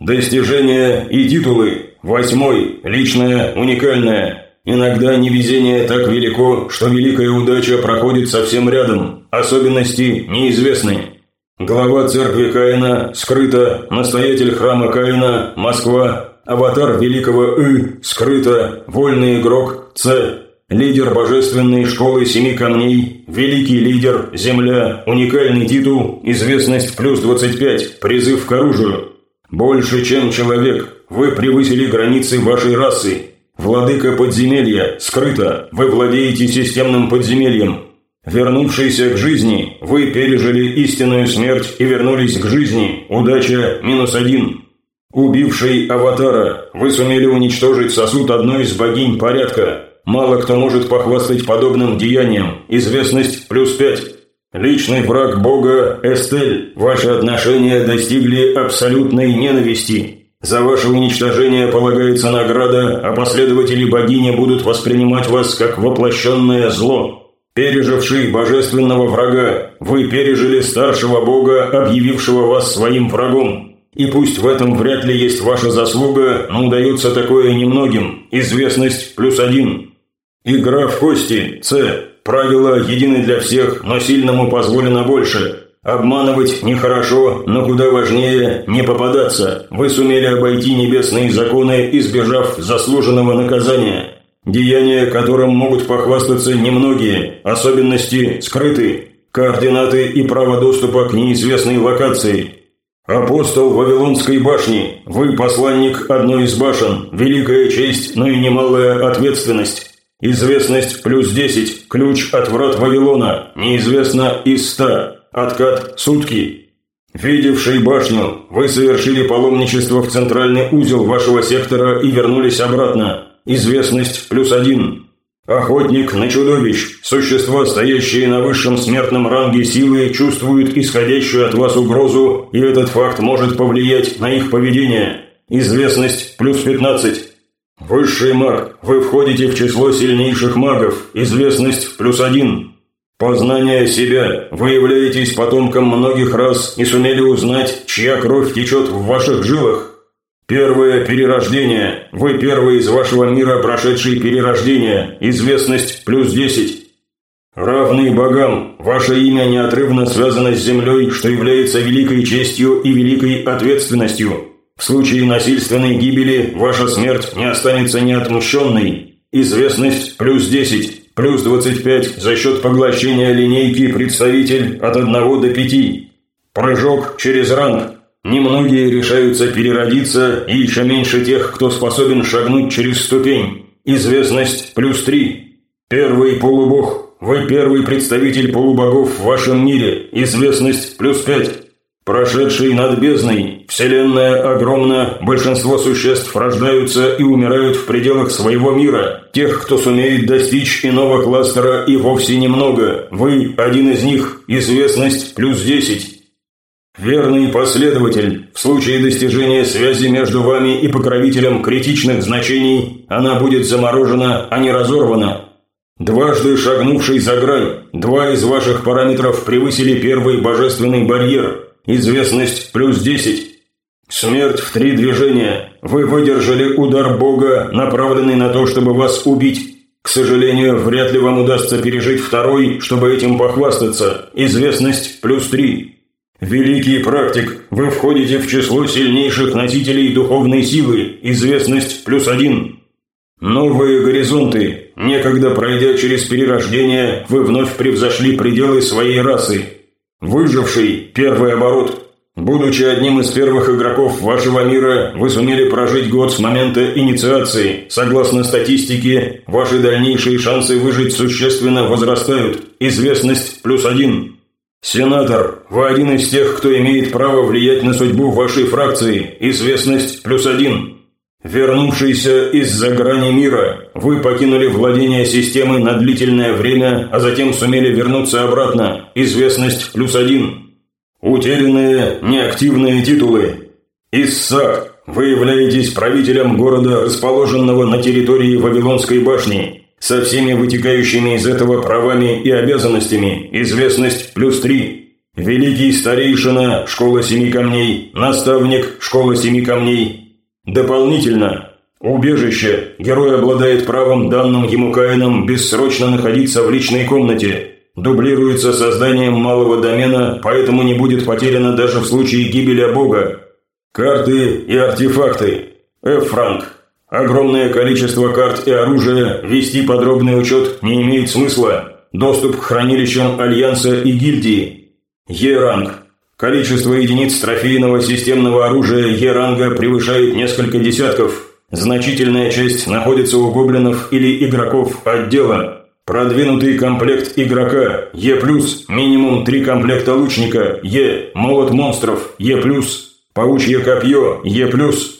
Достижения и титулы. Восьмой. Личное, уникальное. Иногда невезение так велико, что великая удача проходит совсем рядом. Особенности неизвестны. Глава церкви Каина, скрыто, настоятель храма Каина, Москва, аватар великого И, скрыто, вольный игрок, С, лидер божественной школы семи камней, великий лидер, земля, уникальный титул, известность плюс 25, призыв к оружию, больше, чем человек, вы превысили границы вашей расы. Владыка подземелья, скрыто, вы владеете системным подземельем. Вернувшийся к жизни, вы пережили истинную смерть и вернулись к жизни. Удача минус один. Убивший аватара, вы сумели уничтожить сосуд одной из богинь порядка. Мало кто может похвастать подобным деянием. Известность плюс пять. Личный враг Бога Эстель, ваши отношения достигли абсолютной ненависти. За ваше уничтожение полагается награда, а последователи богини будут воспринимать вас как воплощенное зло. Переживший божественного врага, вы пережили старшего бога, объявившего вас своим врагом. И пусть в этом вряд ли есть ваша заслуга, но удается такое немногим. Известность плюс один. Игра в кости, С. Правила едины для всех, но сильному позволено больше. Обманывать нехорошо, но куда важнее не попадаться. Вы сумели обойти небесные законы, избежав заслуженного наказания. Деяния, которым могут похвастаться немногие, особенности скрыты, координаты и право доступа к неизвестной локации. Апостол Вавилонской башни, вы посланник одной из башен, великая честь, но и немалая ответственность. Известность плюс 10, ключ от врат Вавилона, неизвестно из 100, откат сутки. Видевший башню, вы совершили паломничество в центральный узел вашего сектора и вернулись обратно. Известность плюс один. Охотник на чудовищ. Существа, стоящие на высшем смертном ранге силы, чувствуют исходящую от вас угрозу, и этот факт может повлиять на их поведение. Известность плюс 15. Высший маг. Вы входите в число сильнейших магов. Известность плюс один. Познание себя. Вы являетесь потомком многих рас и сумели узнать, чья кровь течет в ваших жилах. Первое перерождение. Вы первый из вашего мира, прошедший перерождение. Известность плюс 10. Равный богам. Ваше имя неотрывно связано с землей, что является великой честью и великой ответственностью. В случае насильственной гибели ваша смерть не останется неотмущенной. Известность плюс 10, плюс 25 за счет поглощения линейки представитель от 1 до 5. Прыжок через ранг. Немногие решаются переродиться, и еще меньше тех, кто способен шагнуть через ступень. Известность плюс три. Первый полубог. Вы первый представитель полубогов в вашем мире. Известность плюс пять. Прошедший над бездной. Вселенная огромна, большинство существ рождаются и умирают в пределах своего мира. Тех, кто сумеет достичь иного кластера, и вовсе немного. Вы один из них. Известность плюс десять. Верный последователь, в случае достижения связи между вами и покровителем критичных значений, она будет заморожена, а не разорвана. Дважды шагнувший за грань, два из ваших параметров превысили первый божественный барьер, известность плюс 10. Смерть в три движения. Вы выдержали удар Бога, направленный на то, чтобы вас убить. К сожалению, вряд ли вам удастся пережить второй, чтобы этим похвастаться. Известность плюс три. «Великий практик, вы входите в число сильнейших носителей духовной силы, известность плюс один. Новые горизонты. Некогда пройдя через перерождение, вы вновь превзошли пределы своей расы. Выживший, первый оборот. Будучи одним из первых игроков вашего мира, вы сумели прожить год с момента инициации. Согласно статистике, ваши дальнейшие шансы выжить существенно возрастают. Известность плюс один». «Сенатор, вы один из тех, кто имеет право влиять на судьбу вашей фракции. Известность плюс один. Вернувшийся из-за грани мира, вы покинули владение системы на длительное время, а затем сумели вернуться обратно. Известность плюс один. Утерянные неактивные титулы. Иссак, вы являетесь правителем города, расположенного на территории Вавилонской башни со всеми вытекающими из этого правами и обязанностями, известность плюс три. Великий старейшина, школа семи камней, наставник, школа семи камней. Дополнительно, убежище, герой обладает правом, данным ему Каином, бессрочно находиться в личной комнате. Дублируется созданием малого домена, поэтому не будет потеряно даже в случае гибели Бога. Карты и артефакты. F. Франк. Огромное количество карт и оружия, вести подробный учет не имеет смысла. Доступ к хранилищам Альянса и гильдии. Е-ранг. Количество единиц трофейного системного оружия Е-ранга превышает несколько десятков. Значительная часть находится у гоблинов или игроков отдела. Продвинутый комплект игрока Е+, минимум 3 комплекта лучника Е, молот монстров Е+, Паучье копье Е+,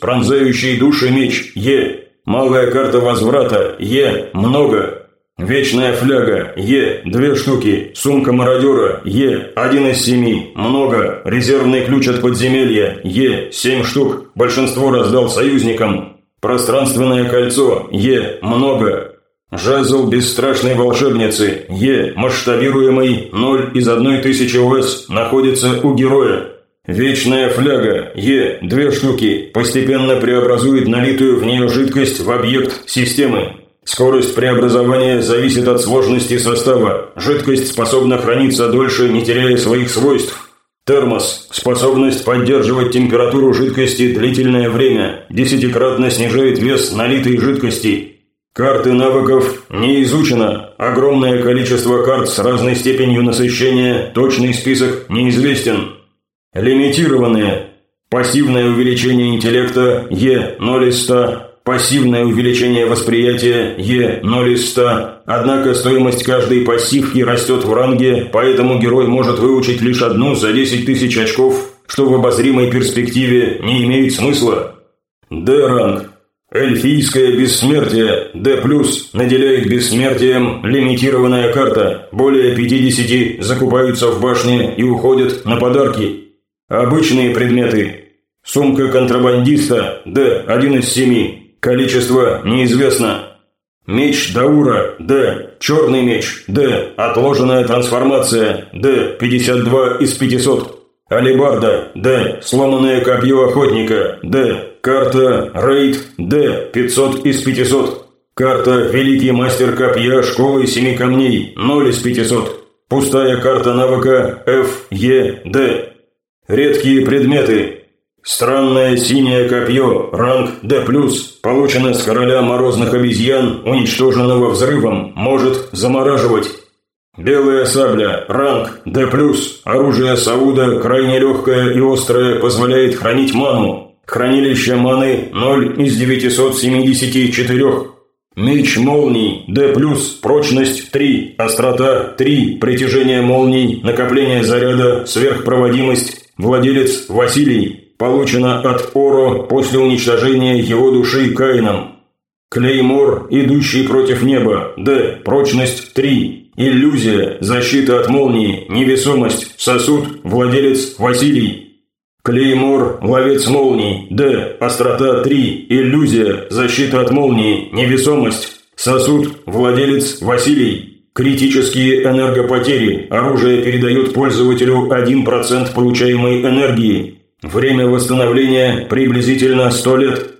пронзающий души меч Е, малая карта возврата Е, много. Вечная фляга Е, две штуки, сумка мародера Е, один из семи, много. Резервный ключ от подземелья Е, семь штук, большинство раздал союзникам. Пространственное кольцо Е, много. Жезл бесстрашной волшебницы Е, масштабируемый 0 из 1000 ОС, находится у героя. Вечная фляга Е, две штуки, постепенно преобразует налитую в нее жидкость в объект системы. Скорость преобразования зависит от сложности состава. Жидкость способна храниться дольше, не теряя своих свойств. Термос – способность поддерживать температуру жидкости длительное время, десятикратно снижает вес налитой жидкости. Карты навыков не изучено. Огромное количество карт с разной степенью насыщения, точный список неизвестен. Лимитированные. Пассивное увеличение интеллекта Е 0 из 100. Пассивное увеличение восприятия Е 0 из 100. Однако стоимость каждой пассивки растет в ранге, поэтому герой может выучить лишь одну за 10 тысяч очков, что в обозримой перспективе не имеет смысла. Д-ранг. Эльфийское бессмертие D+, наделяет бессмертием лимитированная карта. Более 50 закупаются в башне и уходят на подарки. Обычные предметы. Сумка контрабандиста D, один из семи. Количество неизвестно. Меч Даура D, черный меч D, отложенная трансформация D, 52 из 500. Алибарда D, сломанное копье охотника D, Карта Рейд Д 500 из 500. Карта Великий Мастер Копья Школы Семи Камней 0 из 500. Пустая карта навыка Ф Е Д. Редкие предметы. Странное синее копье, ранг D+, получено с короля морозных обезьян, уничтоженного взрывом, может замораживать. Белая сабля, ранг D+, оружие Сауда, крайне легкое и острое, позволяет хранить ману, Хранилище маны 0 из 974. Меч молний D+, прочность 3, острота 3, притяжение молний, накопление заряда, сверхпроводимость. Владелец Василий. Получено от Оро после уничтожения его души Каином. Клеймор, идущий против неба. D. Прочность 3. Иллюзия, защита от молнии, невесомость, сосуд, владелец Василий. Клеймор, ловец молний, Д, острота 3, иллюзия, защита от молнии, невесомость, сосуд, владелец Василий. Критические энергопотери, оружие передает пользователю 1% получаемой энергии. Время восстановления приблизительно 100 лет.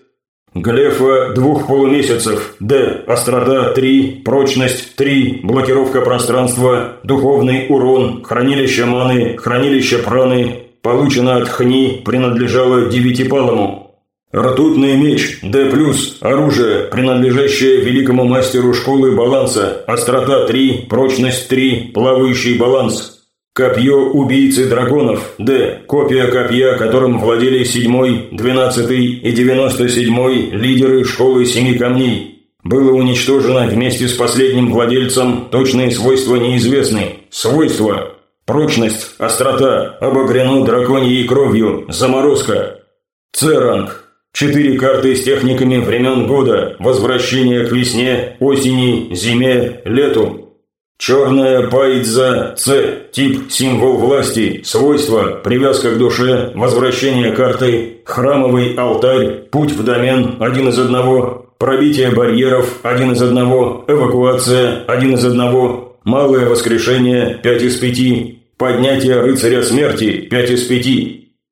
Глефа двух полумесяцев, Д, острота 3, прочность 3, блокировка пространства, духовный урон, хранилище маны, хранилище праны, получено от Хни, принадлежало Девятипалому. Ртутный меч, Д+, оружие, принадлежащее великому мастеру школы баланса, острота 3, прочность 3, плавающий баланс. Копье убийцы драконов, Д, копия копья, которым владели 7, 12 и 97 лидеры школы Семи Камней. Было уничтожено вместе с последним владельцем, точные свойства неизвестны. Свойства Прочность, острота, обогряну драконьей кровью, заморозка. С-ранг. Четыре карты с техниками времен года, возвращение к весне, осени, зиме, лету. Черная пайдза С, тип символ власти, свойства, привязка к душе, возвращение карты, храмовый алтарь, путь в домен, один из одного, пробитие барьеров, один из одного, эвакуация, один из одного, Малое воскрешение – 5 из 5. Поднятие рыцаря смерти – 5 из 5.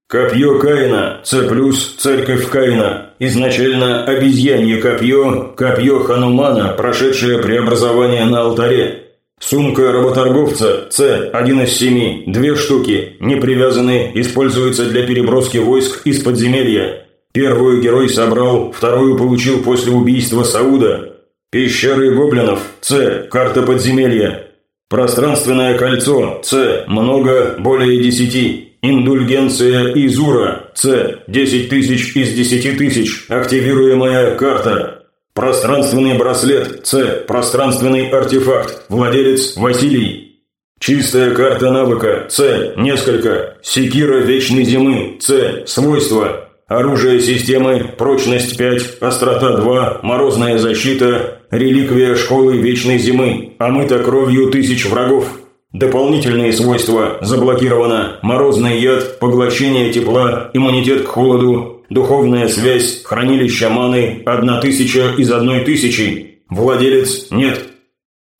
Копье Каина – С+, церковь Каина. Изначально обезьянье копье, копье Ханумана, прошедшее преобразование на алтаре. Сумка работорговца С, один из семи, две штуки, не привязаны, используется для переброски войск из подземелья. Первую герой собрал, вторую получил после убийства Сауда, Пещеры гоблинов. С. Карта подземелья. Пространственное кольцо. С. Много, более десяти. Индульгенция Изура. С. Десять тысяч из десяти тысяч. Активируемая карта. Пространственный браслет. С. Пространственный артефакт. Владелец Василий. Чистая карта навыка. С. Несколько. Секира Вечной Зимы. С. Свойства. Оружие системы, прочность 5, острота 2, морозная защита, реликвия школы вечной зимы, омыта кровью тысяч врагов. Дополнительные свойства заблокировано, морозный яд, поглощение тепла, иммунитет к холоду, духовная связь, хранилище маны, одна тысяча из одной тысячи. Владелец нет.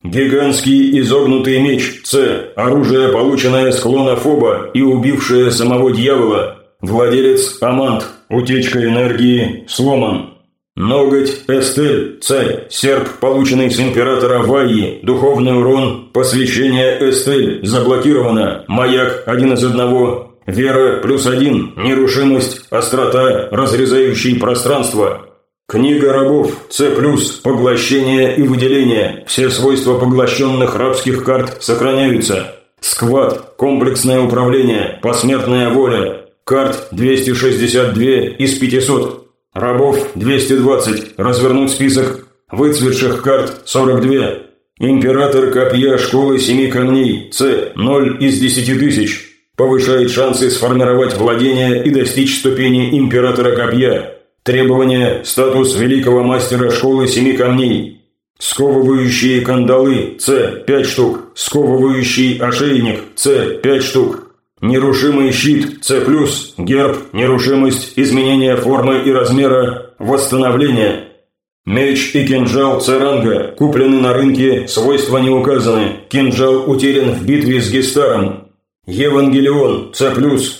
Гигантский изогнутый меч С. Оружие, полученное с клона Фоба и убившее самого дьявола. Владелец Амант. Утечка энергии сломан. Ноготь Эстель, царь, серп, полученный с императора Вайи, духовный урон, посвящение Эстель, заблокировано, маяк один из одного, вера плюс один, нерушимость, острота, разрезающий пространство. Книга рабов, С+, поглощение и выделение. Все свойства поглощенных рабских карт сохраняются. Сквад, комплексное управление, посмертная воля. Карт 262 из 500. Рабов 220. Развернуть список. Выцветших карт 42. Император копья школы семи камней, С, 0 из 10 тысяч. Повышает шансы сформировать владение и достичь ступени императора копья. Требование – статус великого мастера школы семи камней. Сковывающие кандалы – С, 5 штук. Сковывающий ошейник – С, 5 штук. Нерушимый щит С+, герб, нерушимость, изменение формы и размера, восстановление. Меч и кинжал С-ранга, куплены на рынке, свойства не указаны. Кинжал утерян в битве с Гестаром. Евангелион, С+,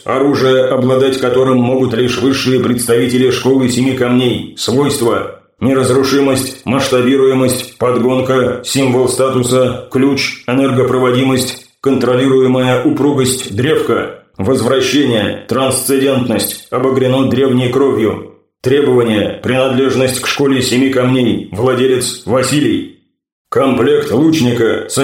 оружие, обладать которым могут лишь высшие представители школы семи камней, свойства, неразрушимость, масштабируемость, подгонка, символ статуса, ключ, энергопроводимость, контролируемая упругость, древка, возвращение, трансцендентность, обогрено древней кровью, требования, принадлежность к школе семи камней, владелец Василий, Комплект лучника С+,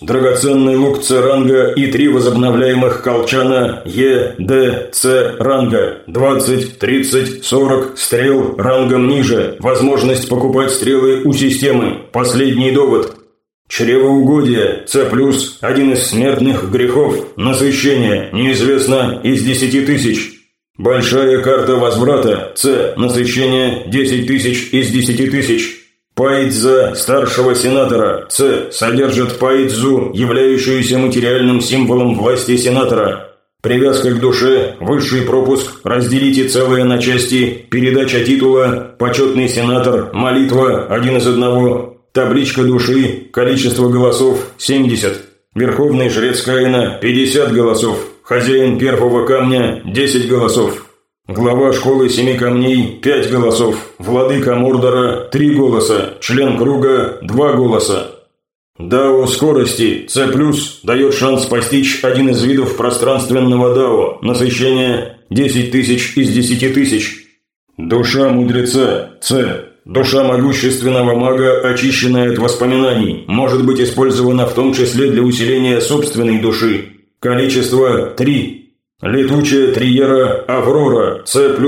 драгоценный лук С ранга и три возобновляемых колчана Е, Д, С ранга, 20, 30, 40 стрел рангом ниже, возможность покупать стрелы у системы, последний довод. Чревоугодие С+, один из смертных грехов, насыщение, неизвестно, из 10 тысяч. Большая карта возврата С, насыщение 10 тысяч из 10 тысяч. Пайдза старшего сенатора Ц содержит Пайдзу, являющуюся материальным символом власти сенатора. Привязка к душе, высший пропуск, разделите целое на части, передача титула, почетный сенатор, молитва, один из одного, табличка души, количество голосов, 70. Верховный жрец Каина, 50 голосов. Хозяин первого камня, 10 голосов. Глава школы семи камней – пять голосов, владыка Мордора – три голоса, член круга – два голоса. Дао скорости С+, дает шанс постичь один из видов пространственного Дао, насыщение 10 тысяч из 10 тысяч. Душа мудреца С. Душа могущественного мага, очищенная от воспоминаний, может быть использована в том числе для усиления собственной души. Количество – 3. Летучая Триера Аврора С++.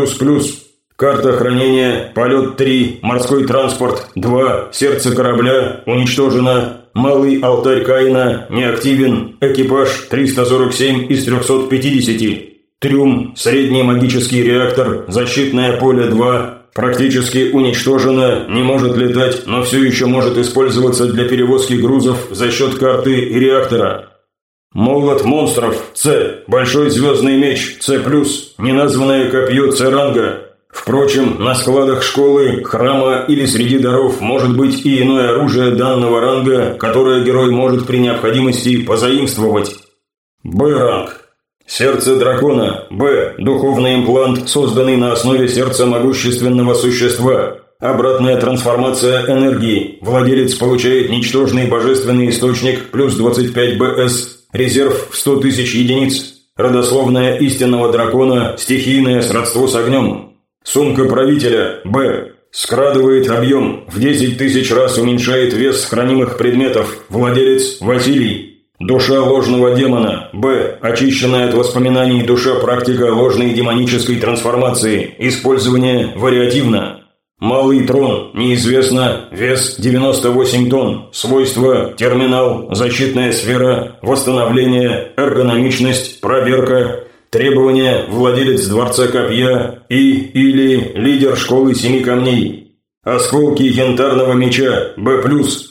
Карта хранения Полет 3, Морской транспорт 2, Сердце корабля уничтожено, Малый алтарь Каина неактивен, экипаж 347 из 350. Трюм, средний магический реактор, защитное поле 2, практически уничтожено, не может летать, но все еще может использоваться для перевозки грузов за счет карты и реактора. Молот монстров С, большой звездный меч С+, неназванное копье С ранга. Впрочем, на складах школы, храма или среди даров может быть и иное оружие данного ранга, которое герой может при необходимости позаимствовать. Б-ранг. Сердце дракона. Б. Духовный имплант, созданный на основе сердца могущественного существа. Обратная трансформация энергии. Владелец получает ничтожный божественный источник плюс 25 БС Резерв в 100 тысяч единиц. Родословная истинного дракона, стихийное сродство с огнем. Сумка правителя, Б. Скрадывает объем, в 10 тысяч раз уменьшает вес хранимых предметов. Владелец Василий. Душа ложного демона, Б. Очищенная от воспоминаний душа практика ложной демонической трансформации. Использование вариативно. Малый трон, неизвестно, вес 98 тонн, свойства, терминал, защитная сфера, восстановление, эргономичность, проверка, требования, владелец дворца копья и или лидер школы семи камней. Осколки янтарного меча, Б+,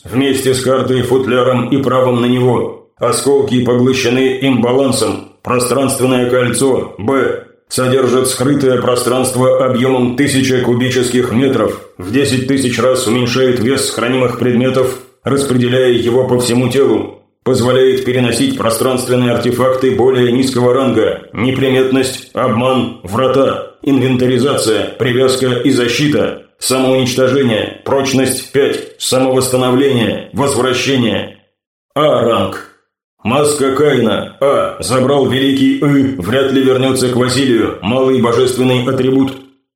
вместе с картой, футляром и правом на него. Осколки поглощены имбалансом, пространственное кольцо, Б, содержит скрытое пространство объемом 1000 кубических метров, в 10 тысяч раз уменьшает вес хранимых предметов, распределяя его по всему телу, позволяет переносить пространственные артефакты более низкого ранга, неприметность, обман, врата, инвентаризация, привязка и защита, самоуничтожение, прочность 5, самовосстановление, возвращение. А-ранг. Маска Каина. А. Забрал великий И. Вряд ли вернется к Василию. Малый божественный атрибут.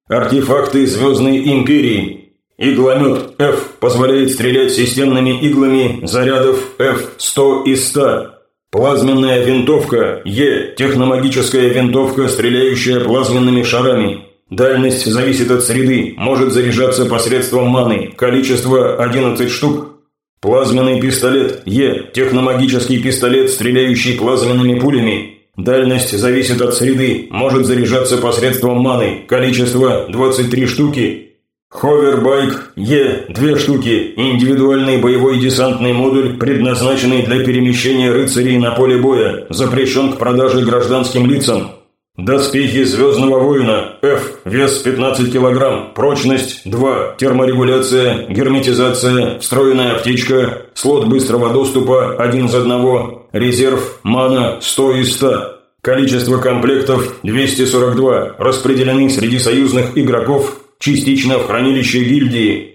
Артефакты Звездной Империи. Игломет F позволяет стрелять системными иглами зарядов F100 и 100. Плазменная винтовка Е – техномагическая винтовка, стреляющая плазменными шарами. Дальность зависит от среды, может заряжаться посредством маны, количество 11 штук. Плазменный пистолет Е – техномагический пистолет, стреляющий плазменными пулями. Дальность зависит от среды, может заряжаться посредством маны, количество 23 штуки. Ховербайк Е – две штуки, индивидуальный боевой десантный модуль, предназначенный для перемещения рыцарей на поле боя, запрещен к продаже гражданским лицам. Доспехи Звездного Воина F, вес 15 кг, прочность 2, терморегуляция, герметизация, встроенная аптечка, слот быстрого доступа 1 из 1, резерв, мана 100 из 100. Количество комплектов 242, распределены среди союзных игроков частично в хранилище гильдии.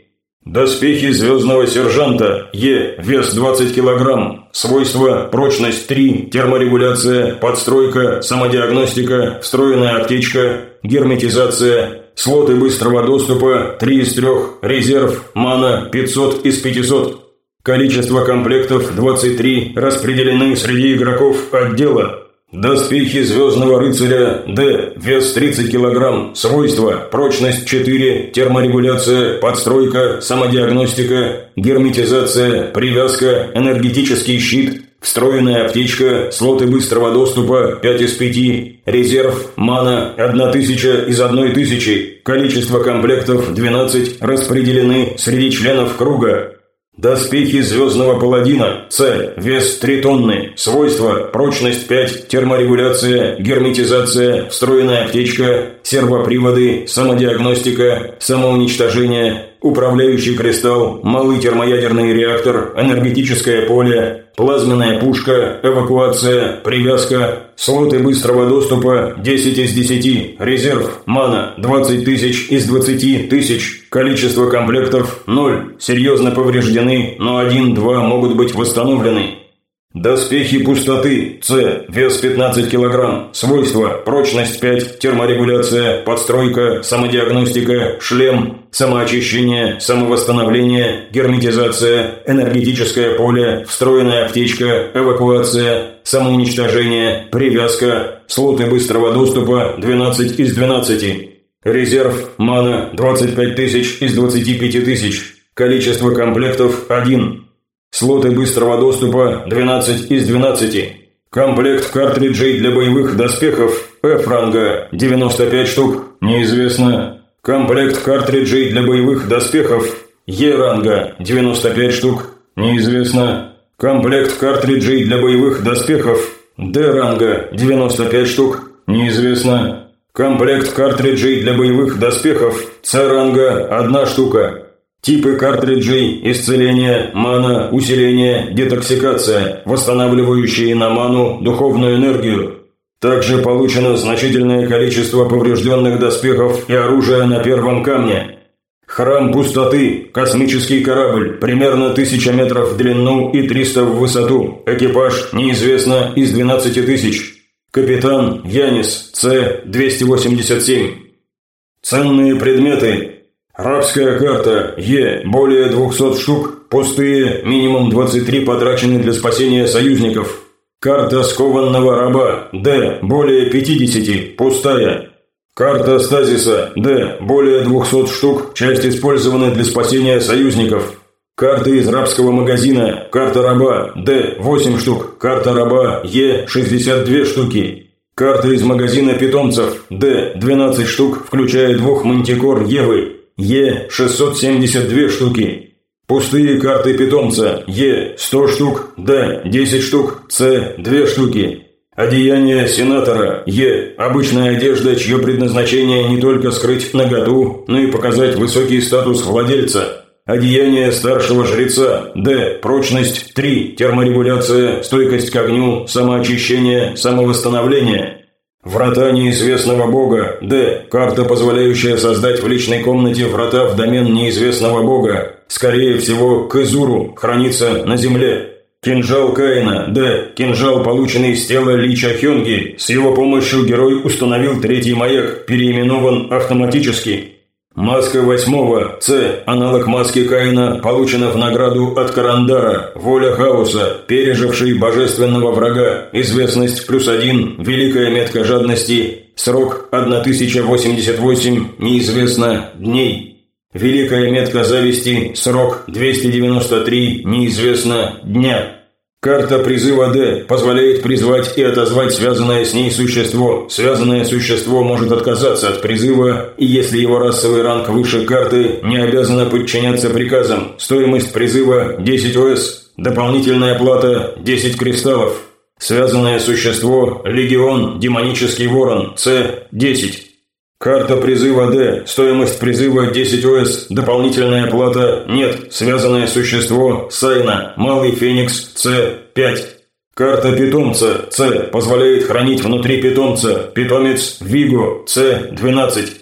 Доспехи Звездного Сержанта Е, вес 20 кг, свойства прочность 3, терморегуляция, подстройка, самодиагностика, встроенная аптечка, герметизация, слоты быстрого доступа 3 из 3, резерв, мана 500 из 500. Количество комплектов 23 распределены среди игроков отдела. Доспехи Звездного Рыцаря Д. Вес 30 кг. Свойства. Прочность 4. Терморегуляция. Подстройка. Самодиагностика. Герметизация. Привязка. Энергетический щит. Встроенная аптечка. Слоты быстрого доступа 5 из 5. Резерв. Мана 1000 из 1000. Количество комплектов 12. Распределены среди членов круга. Доспехи Звездного Паладина. С. Вес 3 тонны. Свойства. Прочность 5. Терморегуляция. Герметизация. Встроенная аптечка. Сервоприводы. Самодиагностика. Самоуничтожение. Управляющий кристалл. Малый термоядерный реактор. Энергетическое поле. Плазменная пушка. Эвакуация. Привязка. Слоты быстрого доступа 10 из 10. Резерв. Мана 20 тысяч из 20 тысяч. Количество комплектов 0. Серьезно повреждены, но 1-2 могут быть восстановлены. Доспехи пустоты. С. Вес 15 кг. Свойства. Прочность 5. Терморегуляция. Подстройка. Самодиагностика. Шлем. Самоочищение. Самовосстановление. Герметизация. Энергетическое поле. Встроенная аптечка. Эвакуация. Самоуничтожение. Привязка. Слоты быстрого доступа 12 из 12. Резерв. Мана 25 тысяч из 25 тысяч. Количество комплектов 1. Слоты быстрого доступа 12 из 12. Комплект картриджей для боевых доспехов F-ранга 95 штук, неизвестно. Комплект картриджей для боевых доспехов Е-ранга 95 штук, неизвестно. Комплект картриджей для боевых доспехов Д-ранга 95 штук, неизвестно. Комплект картриджей для боевых доспехов С-ранга 1 штука, Типы картриджей – исцеление, мана, усиление, детоксикация, восстанавливающие на ману духовную энергию. Также получено значительное количество поврежденных доспехов и оружия на первом камне. Храм пустоты, космический корабль, примерно 1000 метров в длину и 300 в высоту. Экипаж неизвестно из 12 тысяч. Капитан Янис, С-287. Ценные предметы Рабская карта Е, более 200 штук, пустые, минимум 23 потрачены для спасения союзников. Карта скованного раба Д, более 50, пустая. Карта стазиса Д, более 200 штук, часть использована для спасения союзников. Карты из рабского магазина, карта раба Д, 8 штук, карта раба Е, 62 штуки. Карта из магазина питомцев Д, 12 штук, включая двух мантикор Евы, Е-672 штуки. Пустые карты питомца. Е-100 штук. Д-10 штук. С-2 штуки. Одеяние сенатора. Е. Обычная одежда, чье предназначение не только скрыть наготу, но и показать высокий статус владельца. Одеяние старшего жреца. Д. Прочность 3. Терморегуляция, стойкость к огню, самоочищение, самовосстановление. Врата неизвестного бога. Д. Карта, позволяющая создать в личной комнате врата в домен неизвестного бога. Скорее всего, к Изуру, хранится на земле. Кинжал Каина. Д. Кинжал, полученный из тела Лича Хёнги. С его помощью герой установил третий маяк, переименован автоматически. Маска восьмого, С, аналог маски Каина, получена в награду от Карандара, воля хаоса, переживший божественного врага, известность плюс один, великая метка жадности, срок 1088, неизвестно, дней. Великая метка зависти, срок 293, неизвестно, дня. Карта призыва D позволяет призвать и отозвать связанное с ней существо. Связанное существо может отказаться от призыва, и если его расовый ранг выше карты, не обязано подчиняться приказам. Стоимость призыва 10 ОС. Дополнительная плата 10 кристаллов. Связанное существо Легион, Демонический Ворон, С 10. Карта призыва D. Стоимость призыва 10 ОС. Дополнительная плата нет. Связанное существо Сайна. Малый Феникс С 5. Карта питомца С позволяет хранить внутри питомца. Питомец Виго С 12.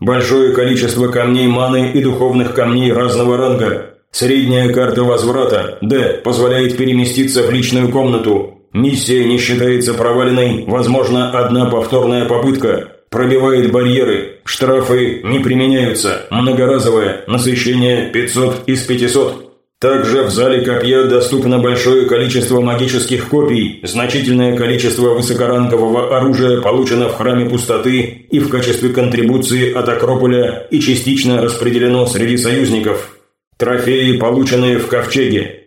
Большое количество камней маны и духовных камней разного ранга. Средняя карта возврата D позволяет переместиться в личную комнату. Миссия не считается проваленной, возможно, одна повторная попытка пробивает барьеры, штрафы не применяются, многоразовое, насыщение 500 из 500. Также в зале копья доступно большое количество магических копий, значительное количество высокорангового оружия получено в Храме Пустоты и в качестве контрибуции от Акрополя и частично распределено среди союзников. Трофеи, полученные в Ковчеге,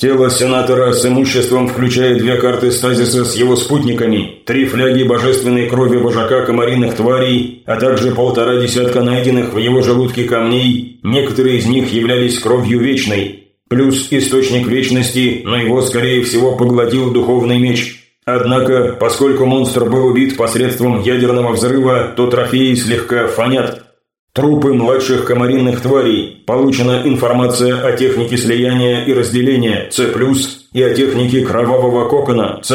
Тело сенатора с имуществом включает две карты стазиса с его спутниками, три фляги божественной крови вожака комариных тварей, а также полтора десятка найденных в его желудке камней, некоторые из них являлись кровью вечной, плюс источник вечности, но его, скорее всего, поглотил духовный меч. Однако, поскольку монстр был убит посредством ядерного взрыва, то трофеи слегка фонят. Трупы младших комаринных тварей. Получена информация о технике слияния и разделения С+, и о технике кровавого кокона С+.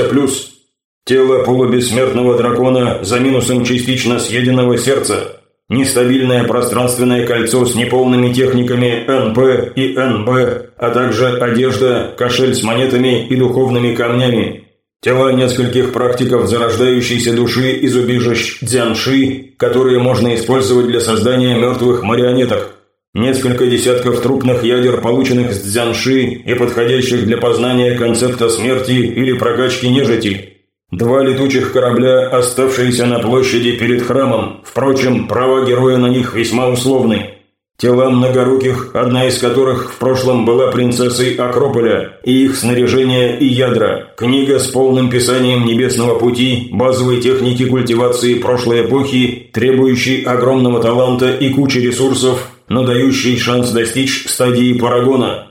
Тело полубессмертного дракона за минусом частично съеденного сердца. Нестабильное пространственное кольцо с неполными техниками НП и НБ, а также одежда, кошель с монетами и духовными камнями. Тела нескольких практиков зарождающейся души из убежищ Дзянши, которые можно использовать для создания мертвых марионеток. Несколько десятков трупных ядер, полученных с Дзянши и подходящих для познания концепта смерти или прокачки нежити. Два летучих корабля, оставшиеся на площади перед храмом. Впрочем, права героя на них весьма условны. Тела многоруких, одна из которых в прошлом была принцессой Акрополя, и их снаряжение и ядра, книга с полным писанием Небесного Пути, базовой техники культивации прошлой эпохи, требующей огромного таланта и кучи ресурсов, но дающей шанс достичь стадии Парагона.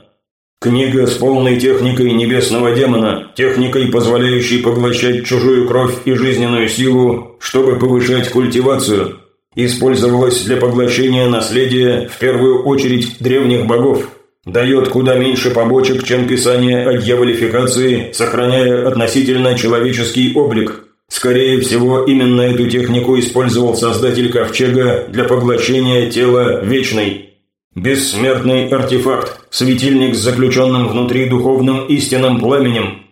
Книга с полной техникой Небесного Демона, техникой, позволяющей поглощать чужую кровь и жизненную силу, чтобы повышать культивацию – Использовалась для поглощения наследия, в первую очередь, древних богов. Дает куда меньше побочек, чем писание о дьяволификации, сохраняя относительно человеческий облик. Скорее всего, именно эту технику использовал создатель Ковчега для поглощения тела Вечной. Бессмертный артефакт, светильник с заключенным внутри духовным истинным пламенем.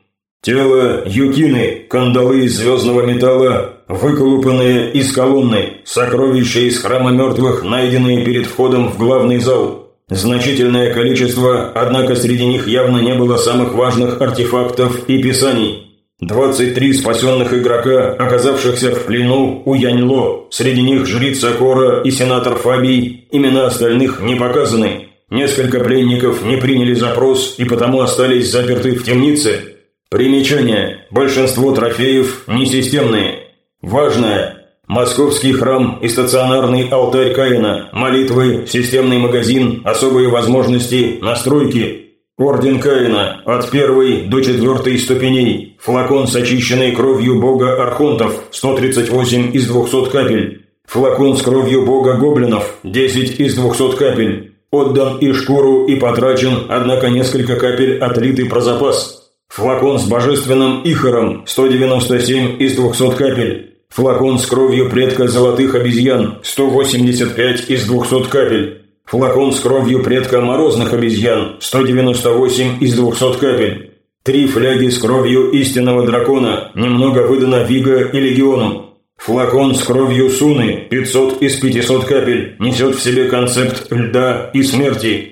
Тело Юкины, кандалы из звездного металла, выколупанные из колонны, сокровища из храма мертвых, найденные перед входом в главный зал. Значительное количество, однако среди них явно не было самых важных артефактов и писаний. 23 спасенных игрока, оказавшихся в плену у Яньло, среди них жрица Кора и сенатор Фабий, имена остальных не показаны. Несколько пленников не приняли запрос и потому остались заперты в темнице. Примечание. Большинство трофеев несистемные. Важное! Московский храм и стационарный алтарь Каина, молитвы, системный магазин, особые возможности, настройки. Орден Каина от первой до четвертой ступеней. Флакон с очищенной кровью бога Архонтов, 138 из 200 капель. Флакон с кровью бога Гоблинов, 10 из 200 капель. Отдан и шкуру, и потрачен, однако несколько капель отлиты про запас. Флакон с божественным Ихором, 197 из 200 капель. Флакон с кровью предка золотых обезьян, 185 из 200 капель. Флакон с кровью предка морозных обезьян, 198 из 200 капель. Три фляги с кровью истинного дракона, немного выдано Вига и Легиону. Флакон с кровью Суны, 500 из 500 капель, несет в себе концепт льда и смерти.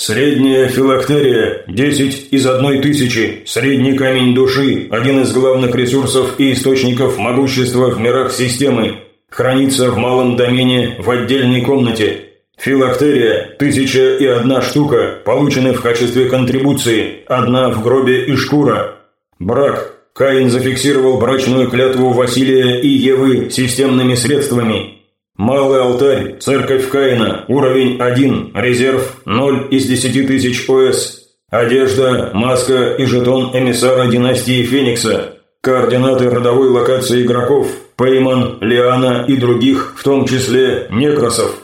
Средняя филактерия, 10 из 1000, средний камень души, один из главных ресурсов и источников могущества в мирах системы, хранится в малом домене в отдельной комнате. Филактерия, тысяча и одна штука, получены в качестве контрибуции, одна в гробе и шкура. Брак, Каин зафиксировал брачную клятву Василия и Евы системными средствами. Малый алтарь, церковь Каина, уровень 1, резерв 0 из 10 тысяч ОС. Одежда, маска и жетон эмиссара династии Феникса. Координаты родовой локации игроков, Пейман, Лиана и других, в том числе некросов.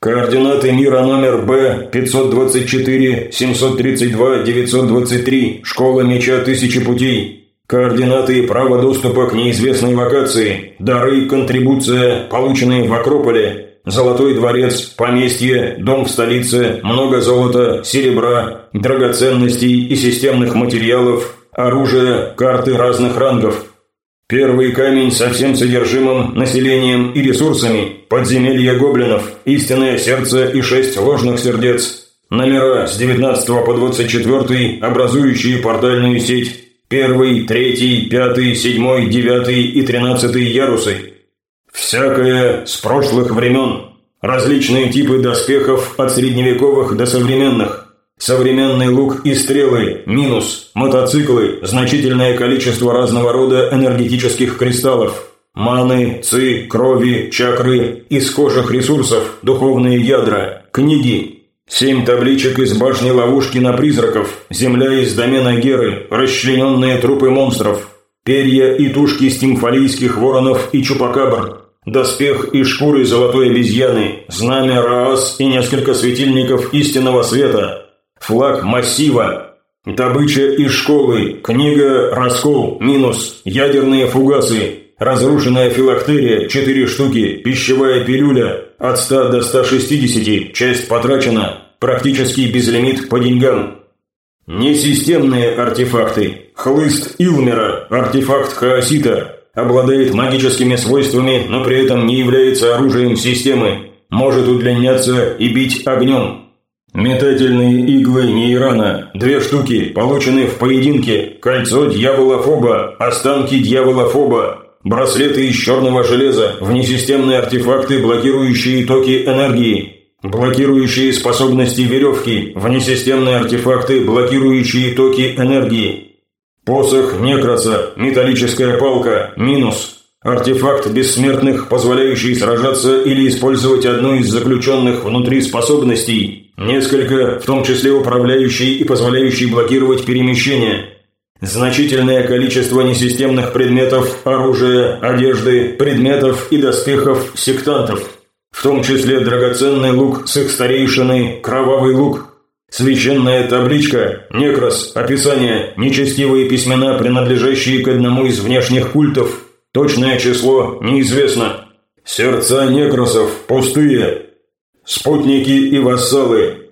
Координаты мира номер Б 524 732 923, школа меча тысячи путей. Координаты и право доступа к неизвестной локации, дары, контрибуция, полученные в Акрополе, Золотой дворец, поместье, дом в столице, много золота, серебра, драгоценностей и системных материалов, оружие, карты разных рангов. Первый камень со всем содержимым, населением и ресурсами, подземелье гоблинов, истинное сердце и шесть ложных сердец. Номера с 19 по 24 образующие портальную сеть. Первый, третий, пятый, седьмой, девятый и тринадцатый ярусы. Всякое с прошлых времен. Различные типы доспехов от средневековых до современных. Современный лук и стрелы, минус, мотоциклы, значительное количество разного рода энергетических кристаллов, маны, ци, крови, чакры, из схожих ресурсов, духовные ядра, книги, Семь табличек из башни ловушки на призраков, земля из домена Геры, расчлененные трупы монстров, перья и тушки стимфалийских воронов и чупакабр, доспех и шкуры золотой обезьяны, знамя Раас и несколько светильников истинного света, флаг массива, добыча из школы, книга «Раскол», минус, ядерные фугасы, разрушенная филактерия – 4 штуки, пищевая пилюля – от 100 до 160, часть потрачена, практически безлимит по деньгам. Несистемные артефакты. Хлыст Илмера, артефакт Хаосита, обладает магическими свойствами, но при этом не является оружием системы, может удлиняться и бить огнем. Метательные иглы Нейрана, две штуки, получены в поединке, кольцо Дьявола Фоба, останки Дьявола Фоба, Браслеты из черного железа, внесистемные артефакты, блокирующие токи энергии. Блокирующие способности веревки, внесистемные артефакты, блокирующие токи энергии. Посох Некроса, металлическая палка, минус. Артефакт бессмертных, позволяющий сражаться или использовать одну из заключенных внутри способностей. Несколько, в том числе управляющий и позволяющий блокировать перемещение. Значительное количество несистемных предметов, оружия, одежды, предметов и доспехов сектантов, в том числе драгоценный лук с их старейшиной, кровавый лук, священная табличка, некрос, описание, нечестивые письмена, принадлежащие к одному из внешних культов, точное число неизвестно. Сердца некросов пустые, спутники и вассалы.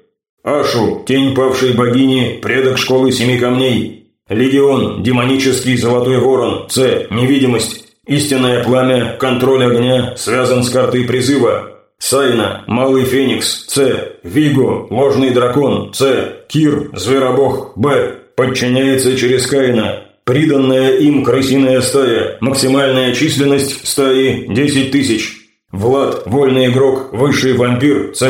Ашу, тень павшей богини, предок школы семи камней, Легион, демонический золотой ворон, С, невидимость, истинное пламя, контроль огня, связан с картой призыва. Сайна, малый феникс, С, Виго, ложный дракон, С, Кир, зверобог, Б, подчиняется через Каина. Приданная им крысиная стая, максимальная численность стаи 10 тысяч. Влад, вольный игрок, высший вампир, С+,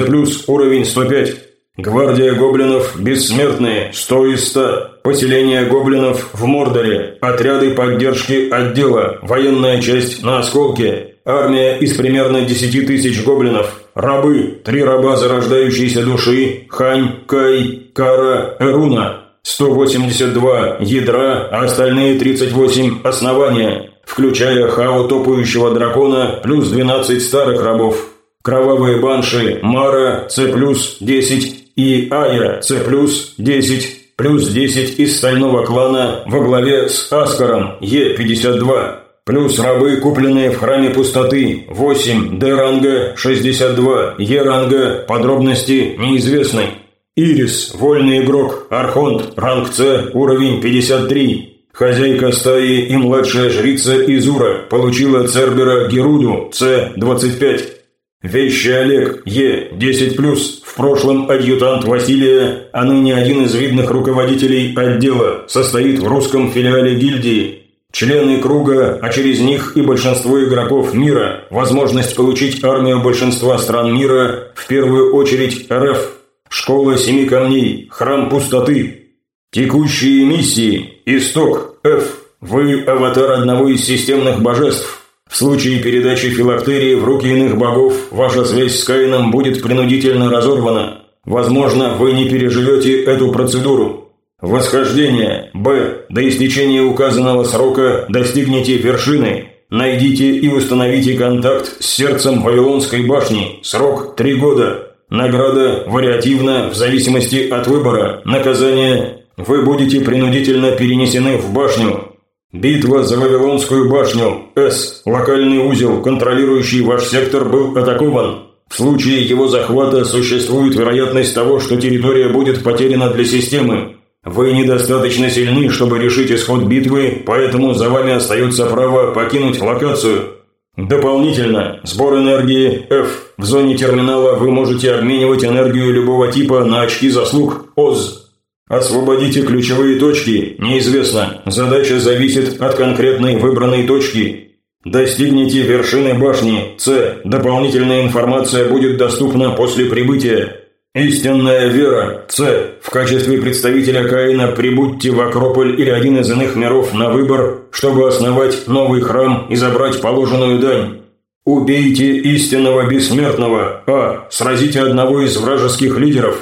уровень 105. Гвардия гоблинов бессмертные, 100 из 100. Поселение гоблинов в Мордоре. Отряды поддержки отдела. Военная часть на Осколке. Армия из примерно 10 тысяч гоблинов. Рабы. Три раба зарождающейся души. Хань, Кай, Кара, Эруна. 182 ядра, а остальные 38 основания, включая Хао топающего дракона плюс 12 старых рабов. Кровавые банши Мара С плюс 10 и Ая С плюс 10, плюс 10 из стального клана во главе с Аскаром Е52, плюс рабы, купленные в храме пустоты 8 Д-ранга 62, Е-ранга, подробности неизвестны. Ирис, вольный игрок, Архонт, ранг С, уровень 53. Хозяйка стаи и младшая жрица Изура получила Цербера Геруду С-25. Вещи Олег Е, 10+, в прошлом адъютант Василия, а ныне один из видных руководителей отдела, состоит в русском филиале гильдии. Члены круга, а через них и большинство игроков мира, возможность получить армию большинства стран мира, в первую очередь РФ, Школа Семи Камней, Храм Пустоты. Текущие миссии, Исток, F, вы аватар одного из системных божеств. В случае передачи филактерии в руки иных богов, ваша связь с Каином будет принудительно разорвана. Возможно, вы не переживете эту процедуру. Восхождение. Б. До истечения указанного срока достигните вершины. Найдите и установите контакт с сердцем Вавилонской башни. Срок – три года. Награда вариативна в зависимости от выбора. Наказание – вы будете принудительно перенесены в башню. Битва за Вавилонскую башню. С. Локальный узел, контролирующий ваш сектор, был атакован. В случае его захвата существует вероятность того, что территория будет потеряна для системы. Вы недостаточно сильны, чтобы решить исход битвы, поэтому за вами остается право покинуть локацию. Дополнительно, сбор энергии F. В зоне терминала вы можете обменивать энергию любого типа на очки заслуг ОЗ. Освободите ключевые точки, неизвестно. Задача зависит от конкретной выбранной точки. Достигните вершины башни. С. Дополнительная информация будет доступна после прибытия. Истинная вера. С. В качестве представителя Каина прибудьте в Акрополь или один из иных миров на выбор, чтобы основать новый храм и забрать положенную дань. Убейте истинного бессмертного. А. Сразите одного из вражеских лидеров.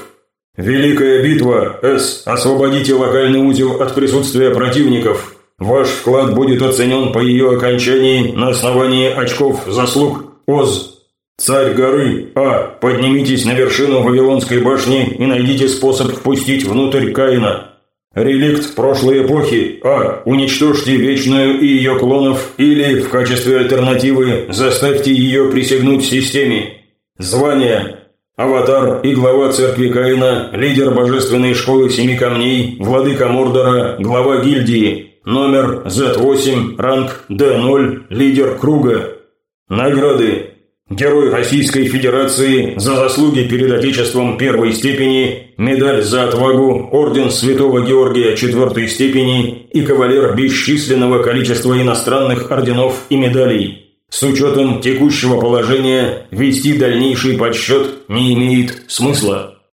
Великая битва. С. Освободите локальный узел от присутствия противников. Ваш вклад будет оценен по ее окончании на основании очков заслуг. ОЗ. Царь горы. А. Поднимитесь на вершину Вавилонской башни и найдите способ впустить внутрь Каина. Реликт прошлой эпохи. А. Уничтожьте Вечную и ее клонов или, в качестве альтернативы, заставьте ее присягнуть системе. Звание. Аватар и глава церкви Каина, лидер божественной школы Семи Камней, владыка Мордора, глава гильдии, номер Z8, ранг D0, лидер круга. Награды. Герой Российской Федерации за заслуги перед Отечеством первой степени, медаль за отвагу, орден Святого Георгия четвертой степени и кавалер бесчисленного количества иностранных орденов и медалей. С учетом текущего положения вести дальнейший подсчет не имеет смысла.